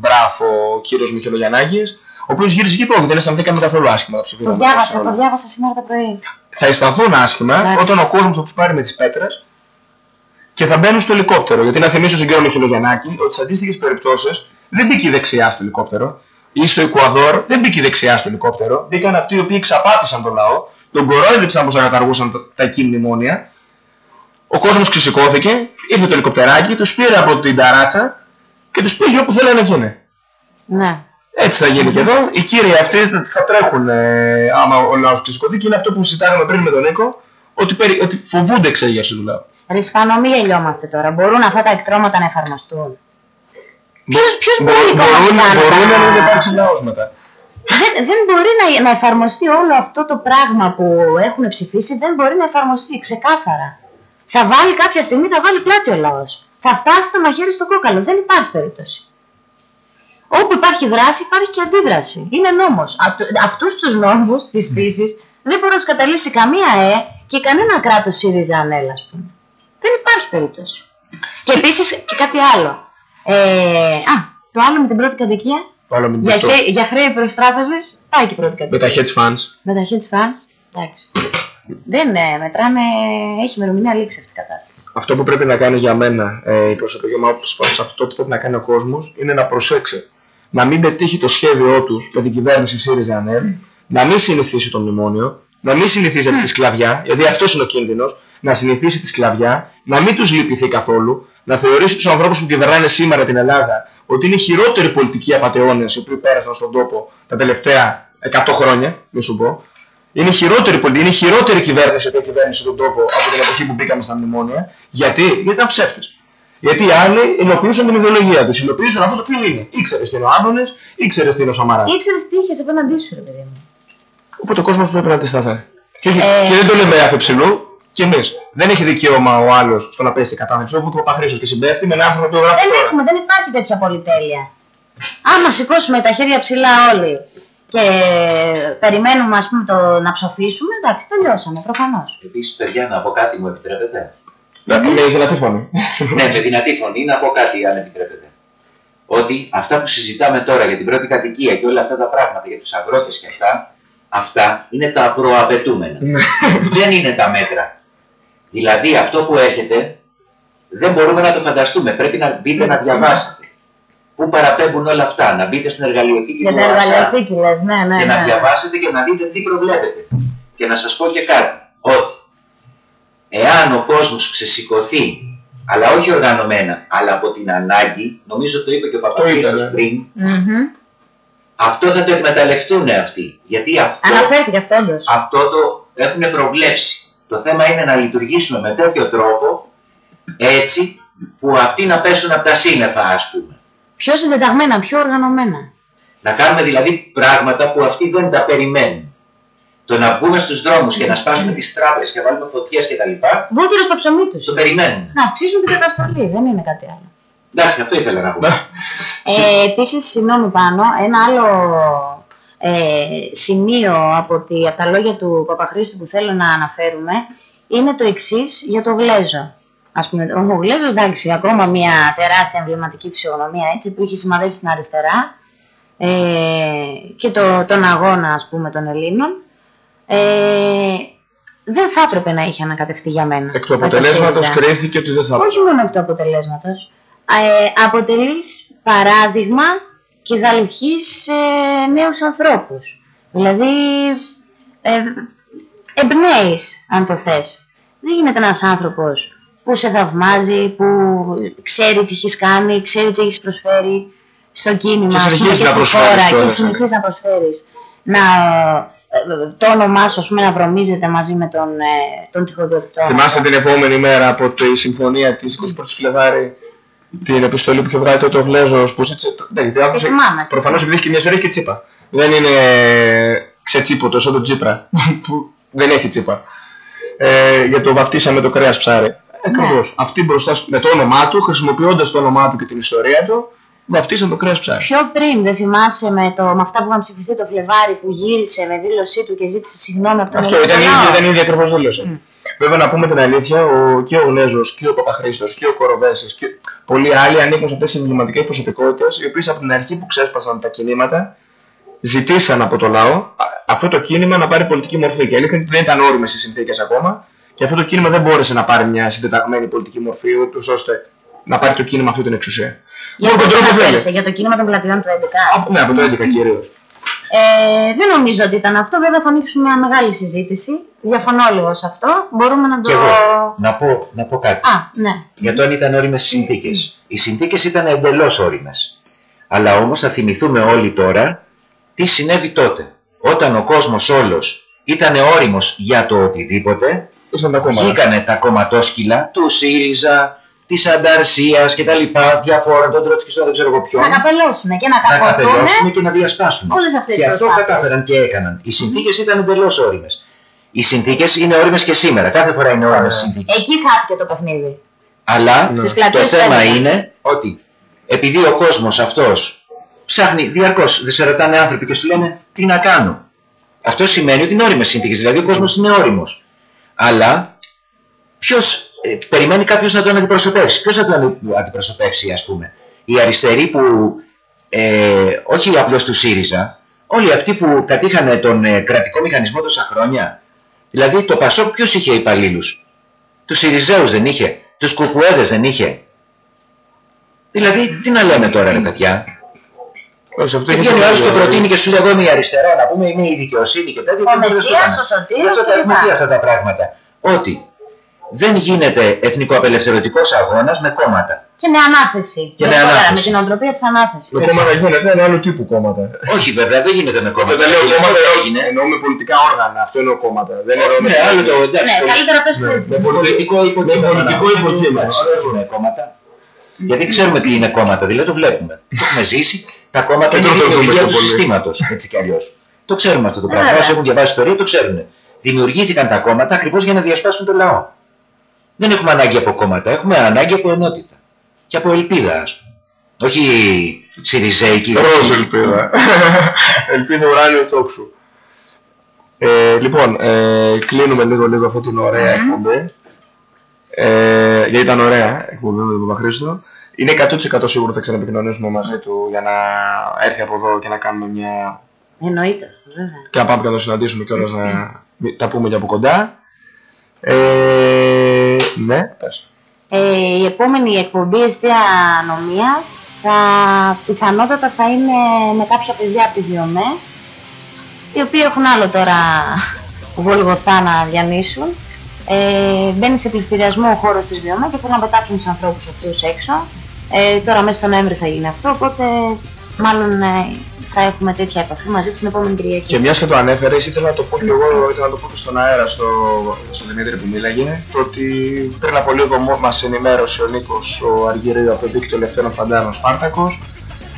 μπράφο ο κύριος Μιχελογιαννάκη, ο οποίος γύρισε και είπε: Όχι, δεν αισθανθήκαμε καθόλου άσχημα να Το ψηφίσουμε. διάβασα, το διάβασα σήμερα το πρωί. Θα αισθανθούν άσχημα Εντάξει. όταν ο κόσμος θα τους πάρει με τις πέτρες και θα μπαίνουν στο ελικόπτερο. Γιατί να θυμίσω στον κύριο Μιχελογιαννάκη ότι σε αντίστοιχες περιπτώσεις δεν μπήκε η δεξιά στο ελικόπτερο ή στο Εκουαδόρ δεν μπήκε η δεξιά στο ελικόπτερο. Μπήκαν αυτοί οι οποίοι εξαπάτησαν τον λαό, τον κορόιδεψαν πως ανακαταργούσαν τα, τα εκεί μνημόνια. Ο κόσμος ξεσηκώθηκε, ήρθε το ελικοπτεράκι, τους πήρε από την ταράτσα και τους πήγε όπου θέλανε να γίνει. Ναι. Έτσι θα γίνει και εδώ. Οι κύριοι αυτοί θα, θα τρέχουν ε, άμα ο λαός ξεσηκωθεί και είναι αυτό που συζητάγαμε πριν με τον Νίκο, ότι, περι, ότι φοβούνται εξέγερση του λαού. Ρισπανό, μην γελιόμαστε τώρα. Μπορούν αυτά τα εκτρώματα να εφαρμοστούν. Ποιος- ποιος Μπο- μπορεί μπορούν, κόμματα να μπορούν τα- να μην υπάρξει λαός μετά. Δεν, δεν μπορεί να, να εφαρμοστεί όλο αυτό το πράγμα που έχουν ψηφίσει, δεν μπορεί να εφαρμοστεί ξεκάθαρα. Θα βάλει κάποια στιγμή, θα βάλει πλάτη ο λαός. Θα φτάσει το μαχαίρι στο κόκαλο. Δεν υπάρχει περίπτωση. Όπου υπάρχει δράση, υπάρχει και αντίδραση. Είναι νόμος. Αυτούς τους νόμους της φύσης δεν μπορεί να τους καταλύσει καμία ΕΕ και κανένα κράτος ΣΥΡΙΖΑ ΑΝΕΛ, ας πούμε. Δεν υπάρχει περίπτωση. Και επίσης και κάτι άλλο. Ε, α, το άλλο με την πρώτη κατοικία. Το άλλο με την Για, αυτό. χρέ, για χρέη προς τράπεζες, πάει και η πρώτη Με κατοικία. τα hedge funds. Με τα hedge funds, εντάξει. Δεν ε, μετράνε, έχει ημερομηνία λήξη αυτή η κατάσταση. Αυτό που πρέπει να κάνει για μένα ε, η προσωπική μου άποψη πάνω σε αυτό που πρέπει να κάνει ο κόσμος είναι να προσέξει. Να μην πετύχει το σχέδιό τους με την κυβέρνηση ΣΥΡΙΖΑ ΑΝΕΛ, να μην συνηθίσει το μνημόνιο, να μην συνηθίσει τη σκλαβιά, γιατί αυτός είναι ο κίνδυνος, να συνηθίσει τη σκλαβιά, να μην τους λυπηθεί καθόλου, να θεωρήσει τους ανθρώπους που κυβερνάνε σήμερα την Ελλάδα ότι είναι οι χειρότεροι πολιτικοί απαταιώνες οι οποίοι πέρασαν στον τόπο τα τελευταία 100 χρόνια, μη σου πω, είναι η χειρότερη, πολι- είναι η χειρότερη κυβέρνηση που κυβέρνησε τον τόπο από την εποχή που μπήκαμε στα μνημόνια. Γιατί, Γιατί ήταν ψεύτε. Γιατί οι άλλοι υλοποιούσαν την ιδεολογία τους. Υλοποιούσαν αυτό το οποίο είναι. Ήξερες τι είναι ο Άδωνη, ήξερες τι είναι ο Σαμαράς. Ήξερες τι είχες απέναντί σου, ρε παιδί μου. Οπότε ο κόσμος πρέπει να αντισταθεί. Και, όχι- Ε, και δεν το λέμε αφ' ψηλού. Και εμείς. Δεν έχει δικαίωμα ο άλλος στο να πέσει κατάθεση. Όπου το Παπαχρήσο και συμπέφτει με ένα άνθρωπο που το γράφει Δεν τώρα. έχουμε, δεν υπάρχει τέτοια πολυτέλεια. Άμα σηκώσουμε τα χέρια ψηλά όλοι και περιμένουμε ας πούμε το να ψοφήσουμε, εντάξει, τελειώσαμε προφανώς. Επίσης, παιδιά, να πω κάτι, μου επιτρέπετε; Ναι, Με δυνατή φωνή. ναι, με δυνατή φωνή να πω κάτι, αν επιτρέπετε. Ότι αυτά που συζητάμε τώρα για την πρώτη κατοικία και όλα αυτά τα πράγματα για τους αγρότες και αυτά, αυτά είναι τα προαπαιτούμενα. δεν είναι τα μέτρα. Δηλαδή, αυτό που έχετε δεν μπορούμε να το φανταστούμε. Πρέπει να μπείτε να διαβάσετε. Πού παραπέμπουν όλα αυτά, να μπείτε στην εργαλειοθήκη Για του τα ΟΑΣΑ εργαλειοθήκη λες, ναι, ναι, και να ναι. διαβάσετε και να δείτε τι προβλέπετε. Και να σας πω και κάτι, ότι εάν ο κόσμος ξεσηκωθεί, αλλά όχι οργανωμένα, αλλά από την ανάγκη, νομίζω το είπε και ο Παπαδίστος είπε, ναι. πριν, Μμμ. αυτό θα το εκμεταλλευτούν αυτοί. Γιατί αυτό, Αναφέρθηκε αυτό όντως. αυτό το έχουν προβλέψει. Το θέμα είναι να λειτουργήσουμε με τέτοιο τρόπο, έτσι, που αυτοί να πέσουν από τα σύννεφα, ας πούμε. Πιο συντεταγμένα, πιο οργανωμένα. Να κάνουμε δηλαδή πράγματα που αυτοί δεν τα περιμένουν. Το να βγούμε στους δρόμους και να σπάσουμε τις τράπεζες και να βάλουμε φωτιές και τα λοιπά, Βούτυρο στο ψωμί τους. το περιμένουν. Να αυξήσουν την καταστολή, δεν είναι κάτι άλλο. Εντάξει, αυτό ήθελα να πω. Ε, επίσης, συγγνώμη πάνω, ένα άλλο ε, σημείο από, τη, από τα λόγια του Παπαχρήστου που θέλω να αναφέρουμε είναι το εξής για το Γλέζο. Ας πούμε, ο Γλέζος, εντάξει, ακόμα μια τεράστια εμβληματική φυσιογνωμία έτσι, που είχε σημαδέψει την αριστερά ε, και το, τον αγώνα ας πούμε των Ελλήνων ε, δεν θα έπρεπε να είχε ανακατευτεί για μένα. Εκ του από το αποτελέσματο ΣΥΡΙΖΑ. κρίθηκε ότι δεν θα Όχι μόνο εκ του αποτελέσματος. Ε, αποτελείς παράδειγμα και γαλουχής σε νέους ανθρώπους. Δηλαδή, ε, εμπνέεις, αν το θες. Δεν γίνεται ένας άνθρωπος που σε θαυμάζει, που ξέρει τι έχεις κάνει, ξέρει τι έχεις προσφέρει στο κίνημα Και ας πούμε, συνεχίζει να στη προσφέρεις χώρα κιόλας, και ε. συνεχίζει να προσφέρεις. Να, ε, το όνομά σου ας πούμε, να βρωμίζεται μαζί με τον, ε, τον τυχοδιοκτητό. Θυμάστε την επόμενη μέρα από τη συμφωνία της 21η Φλεβάρη την επιστολή που είχε βγάλει τότε ο Γλέζο που σε τσι- ναι, γιατί άκουσε- θυμάμαι. Προφανώς επειδή έχει και μια ζωή έχει και τσίπα. Δεν είναι ξετσίποτο σαν τον Τσίπρα που δεν έχει τσίπα. Ε, για το βαφτίσαμε το κρέας ψάρι. Ακριβώς. Αυτοί μπροστά σ- με το όνομά του, χρησιμοποιώντας το όνομά του και την ιστορία του, βαφτίσαν το κρέα ψάρι. Πιο πριν, δεν θυμάσαι με, το, με αυτά που είχαν ψηφιστεί το Φλεβάρι που γύρισε με δήλωσή του και ζήτησε συγγνώμη από τον Αυτό ελληνικό ήταν η λαό. ίδια, ήταν η ίδια ακριβώς δήλωση. Βέβαια, να πούμε την αλήθεια, ο, και ο Γνέζο και ο Παπαχρήστος και ο Κοροβέσης και πολλοί άλλοι ανήκουν σε αυτές τις εμβληματικέ προσωπικότητες, οι οποίες από την αρχή που ξέσπασαν τα κινήματα ζητήσαν από το λαό α, αυτό το κίνημα να πάρει πολιτική μορφή. Και η αλήθεια είναι ότι δεν ήταν όριμες οι συνθήκες ακόμα και αυτό το κίνημα δεν μπόρεσε να πάρει μια συντεταγμένη πολιτική μορφή, ούτως ώστε να πάρει το κίνημα αυτή την εξουσία. Για Με το, τον τρόπο θέλει. αναφέρεσαι, για το κίνημα των πλατιών του 11. Από- Ναι, από το 11 κυρίως. Ε, δεν νομίζω ότι ήταν αυτό. Βέβαια θα ανοίξουμε μια μεγάλη συζήτηση. Διαφωνώ λίγο σε αυτό. Μπορούμε να το... Και εγώ να πω, να πω κάτι. Α, ναι. για το αν ήταν όριμες συνθήκες. Οι συνθήκες ήταν εντελώς όριμες. Αλλά όμως θα θυμηθούμε όλοι τώρα τι συνέβη τότε. Όταν ο κόσμος όλος ήταν όριμος για το οτιδήποτε, Ήρθαν τα κόμματα. βγήκανε τα κομματόσκυλα του ΣΥΡΙΖΑ, της Ανταρσίας κτλ. Διαφόρων, των Τροτσκιστών, δεν ξέρω εγώ ποιον. Να καπελώσουν και να να κακοθούν καπελώσουν και να διασπάσουν. όλες αυτές Και τις αυτό προσπάθειες. κατάφεραν και έκαναν. Οι συνθήκες ήταν εντελώς όριμες. Οι συνθήκες είναι όριμες και σήμερα. Κάθε φορά είναι όριμες οι συνθήκες. Εκεί χάθηκε το παιχνίδι. Αλλά Στις το πλατείες θέμα του είναι ότι επειδή ο κόσμος αυτός ψάχνει διαρκώς, δεν σε ρωτάνε άνθρωποι και σου λένε τι να κάνω. Αυτό σημαίνει ότι είναι όριμες συνθήκες, δηλαδή ο κόσμος είναι όριμος. Αλλά ποιος ε, περιμένει κάποιος να τον αντιπροσωπεύσει. Ποιος θα τον αντιπροσωπεύσει ας πούμε; Οι αριστεροί που ε, όχι απλώς του ΣΥΡΙΖΑ, όλοι αυτοί που κατήχαν τον ε, κρατικό μηχανισμό τόσα χρόνια. Δηλαδή το ΠΑΣΟΚ ποιος είχε υπαλλήλους; Τους ΣΥΡΙΖΑΙΟΥΣ δεν είχε. Τους Κουκουέδες δεν είχε. Δηλαδή τι να λέμε τώρα ρε παιδιά; Όχι, αυτό Και είναι βγαίνει ο πολύ άλλος και ωραίο. προτείνει και σου λέει εγώ είμαι η αριστερά, να πούμε είμαι η δικαιοσύνη και τέτοια. Ο και δεν το Μεσσίας, κάνω. ο Σωτήρος Γι' αυτό τα κλπ. έχουμε πει αυτά τα πράγματα. Ότι δεν γίνεται εθνικοαπελευθερωτικός αγώνας με κόμματα. Και με ανάθεση. Και με Γενικότερα, ανάθεση. Με την οτροπία της ανάθεσης. Με κόμματα γίνεται, είναι άλλου τύπου κόμματα. Όχι βέβαια, δεν γίνεται με κόμματα. Δεν λέω Γι' αυτό κόμματα, δεν εννοώ- έγινε. εννοούμε πολιτικά όργανα. Αυτό εννοώ κόμματα. Δεν εννοώ Ναι, άλλο το εντάξει. Ναι, το- καλύτερα πες το Ναι, έτσι. Με πολιτικό υποκείμενο. Με πολιτικό να- υποκείμενο. εντάξει, δεν έχουμε κόμματα. Γιατί ξέρουμε τι είναι κόμματα, δηλαδή το βλέπουμε. Το έχουμε ζήσει. Τα κόμματα Δεν είναι το η ζούμε δημιουργία πιο του πολύ. συστήματος. Έτσι κι αλλιώς. Το ξέρουμε αυτό το πράγμα. Βέβαια. Όσοι έχουν διαβάσει ιστορία το ξέρουν. Δημιουργήθηκαν τα κόμματα ακριβώς για να διασπάσουν το λαό. Δεν έχουμε ανάγκη από κόμματα, έχουμε ανάγκη από ενότητα. Και από ελπίδα, ας πούμε. Όχι Σιριζέικη. Ροζ ελπίδα. ελπίδα ουράνιο τόξου. Ε, λοιπόν, ε, κλείνουμε λίγο λίγο αυτή την ωραία εκπομπή. Ε, γιατί ήταν ωραία εκπομπή με τον Παπαχρήστο. Είναι 100% σίγουρο θα ξαναεπικοινωνήσουμε μαζί του για να έρθει από εδώ και να κάνουμε μια. Εννοείται αυτό, βέβαια. και να πάμε και να το συναντήσουμε κιόλας να τα πούμε και από κοντά. Ε, ναι, πες. Ε, η επόμενη εκπομπή εστία νομίας θα, πιθανότατα θα είναι με κάποια παιδιά από τη Βιομέ οι οποίοι έχουν άλλο τώρα γολγοθά να διανύσουν. Ε, μπαίνει σε πληστηριασμό ο χώρος της Βιομέ και θέλουν να πετάξουν τους ανθρώπους αυτούς έξω. Ε, τώρα μέσα στο Νοέμβρη θα γίνει αυτό, οπότε μάλλον ε, θα έχουμε τέτοια επαφή μαζί τους την επόμενη Κυριακή. Και μιας και το ανέφερες, ήθελα να το πω και εγώ, ήθελα να το πω και στον αέρα στο, στον Δημήτρη που μίλαγε, το ότι πριν από λίγο μας ενημέρωσε ο Νίκος ο Αργυρίου από το δίκτυο Ελευθέρων Φαντάρων Σπάρτακος,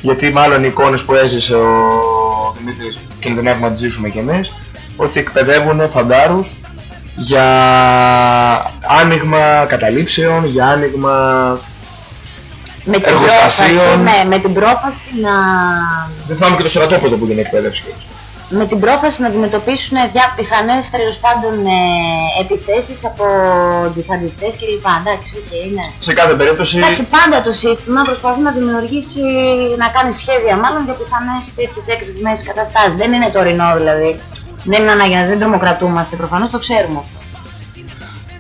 γιατί μάλλον οι εικόνες που έζησε ο Δημήτρης κινδυνεύουμε να τις ζήσουμε κι εμείς, ότι εκπαιδεύουν φαντάρους για άνοιγμα καταλήψεων, για άνοιγμα με, την εργοστασίων. πρόφαση, ναι, με την πρόφαση να Δεν θυμάμαι και το στρατόπεδο που γίνει εκπαίδευση. με την πρόφαση να αντιμετωπίσουν δια πιθανές τέλος πάντων ε, επιθέσεις από τζιχαντιστές κλπ. Εντάξει, οκ, ναι. Σε κάθε περίπτωση. Εντάξει, πάντα το σύστημα προσπαθεί να δημιουργήσει, να κάνει σχέδια μάλλον για πιθανές τέτοιες έκτακτες καταστάσεις. Δεν είναι τωρινό δηλαδή. Δεν είναι ανάγκη να δεν τρομοκρατούμαστε, προφανώς το ξέρουμε αυτό.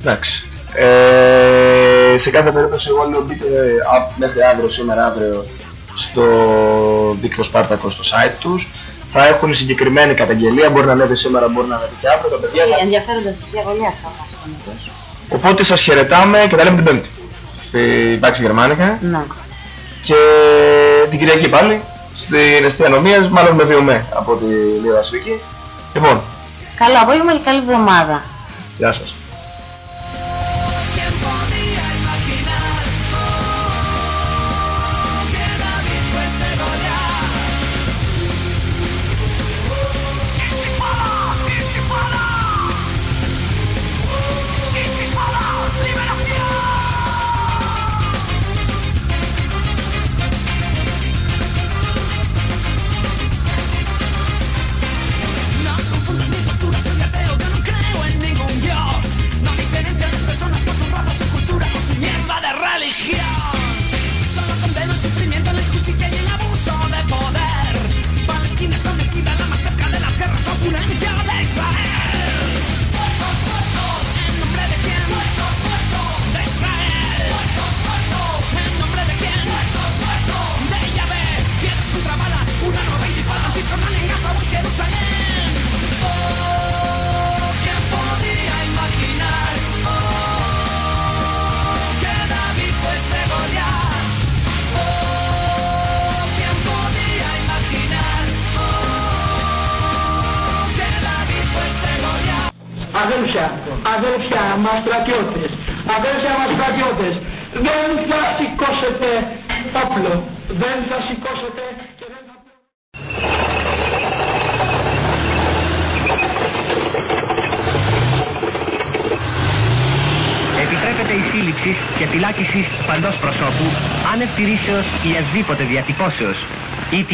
Εντάξει. Ε, σε κάθε περίπτωση εγώ λέω μπείτε α, μέχρι αύριο, σήμερα αύριο στο δίκτυο Σπάρτακο στο site τους. Θα έχουν συγκεκριμένη καταγγελία, μπορεί να ανέβει σήμερα, μπορεί να ανέβει και αύριο τα παιδιά. Ε, Ενδιαφέροντα στοιχεία πολύ αυτά μας φωνητός. Οπότε σας χαιρετάμε και τα λέμε την Πέμπτη στη Πάξη Γερμανικά Ναι. και την Κυριακή πάλι στην Εστία Νομίας, μάλλον με βιομέ από τη Λία Βασιλική. Λοιπόν, Καλό απόγευμα και καλή εβδομάδα. γεια σας.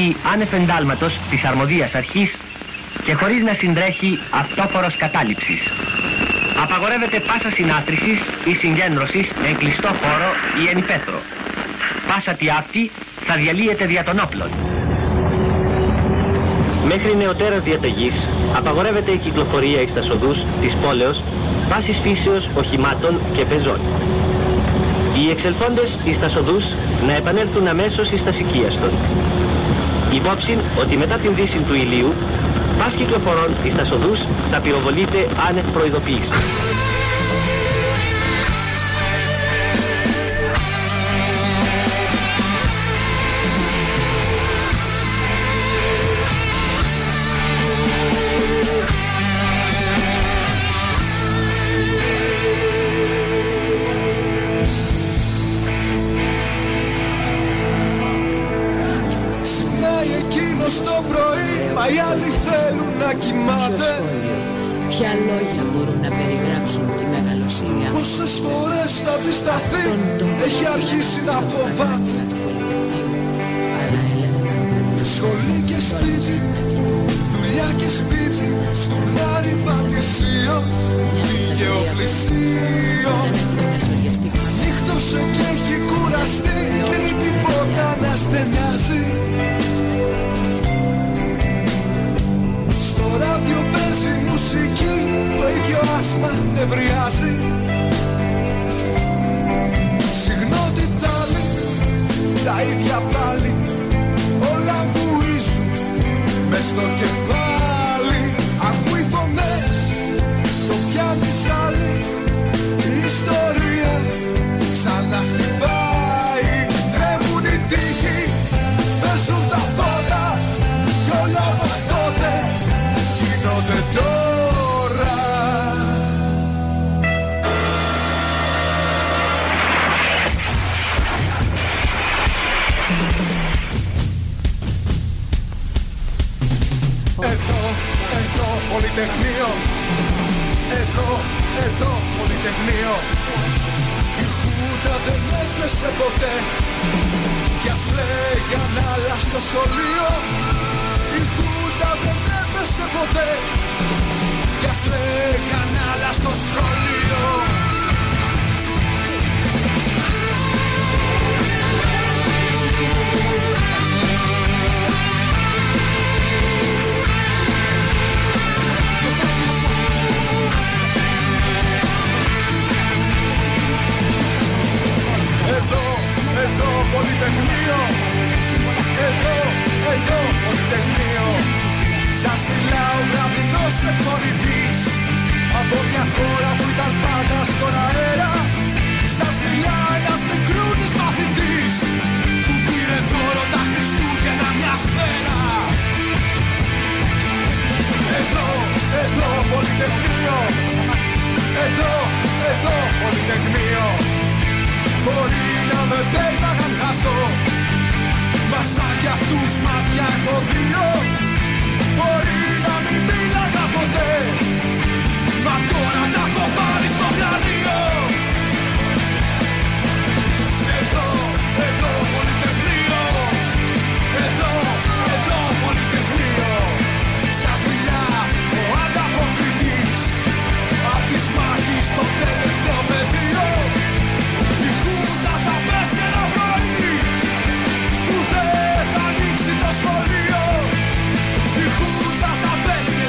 Και φυλάκιση παντός προσώπου άνευ τηρήσεως ή ασδήποτε διατυπώσεως ή της άνευ εντάλματος της αρμοδίας αρχής και χωρίς να συντρέχει αυτόφορος κατάληψης. Απαγορεύεται πάσα συνάθρησης ή συγκέντρωσης εν κλειστό χώρο ή εν υπαίθρο. Πάσα τι αυτή θα διαλύεται δια των όπλων. Μέχρι νεωτέρας διαταγής απαγορεύεται η κυκλοφορία εις τα οδούς της πόλεως βάσης φύσεως οχημάτων και πεζών. Οι εξελθόντες εις τα οδούς να επανέλθουν αμέσως εις τα σικίαστον. Υπόψη ότι μετά την δύση του ηλίου, πας κυκλοφορών εις τα οδούς θα πυροβολείται άνευ προειδοποίησης. Αντισταθεί. Έχει αρχίσει να φοβάται. Του Πολυτεχνείου αλλά ελεύθερο Σχολή και σπίτι Δουλειά και σπίτι Στουρνάρι πατησίο Πήγε ο πλησίος. Δεν έχουν μια σοριαστική Νύχτωσε και έχει κουραστεί Και είναι τίποτα να στενιάζει. Στο ράδιο παίζει μουσική Το ίδιο άσμα νευριάζει Τα ίδια πάλι. Όλα βουίζουν Μες στο κεφάλι στο σχολείο. Η χούτα δεν έπεσε ποτέ. Κι ας λέγαν άλλα στο σχολείο. Εδώ, εδώ, πολυτεχνείο Εδώ, εδώ, πολυτεχνείο Σας μιλάω γραμμινός εκπονητής Από μια χώρα που ήταν πάντα στον αέρα. Σας μιλά ένας μικρούλης μαθητής Που πήρε δώρο τα Χριστούγεννα μια σφαίρα. Εδώ, εδώ, πολυτεχνείο. Εδώ, εδώ, πολυτεχνείο. Μπορεί να με πέταγαν χάσω Μα σαν κι αυτούς μάτια έχω δύο. Μπορεί να μην μίλαγα ποτέ Μα τώρα τα έχω πάρει στο πλανήτη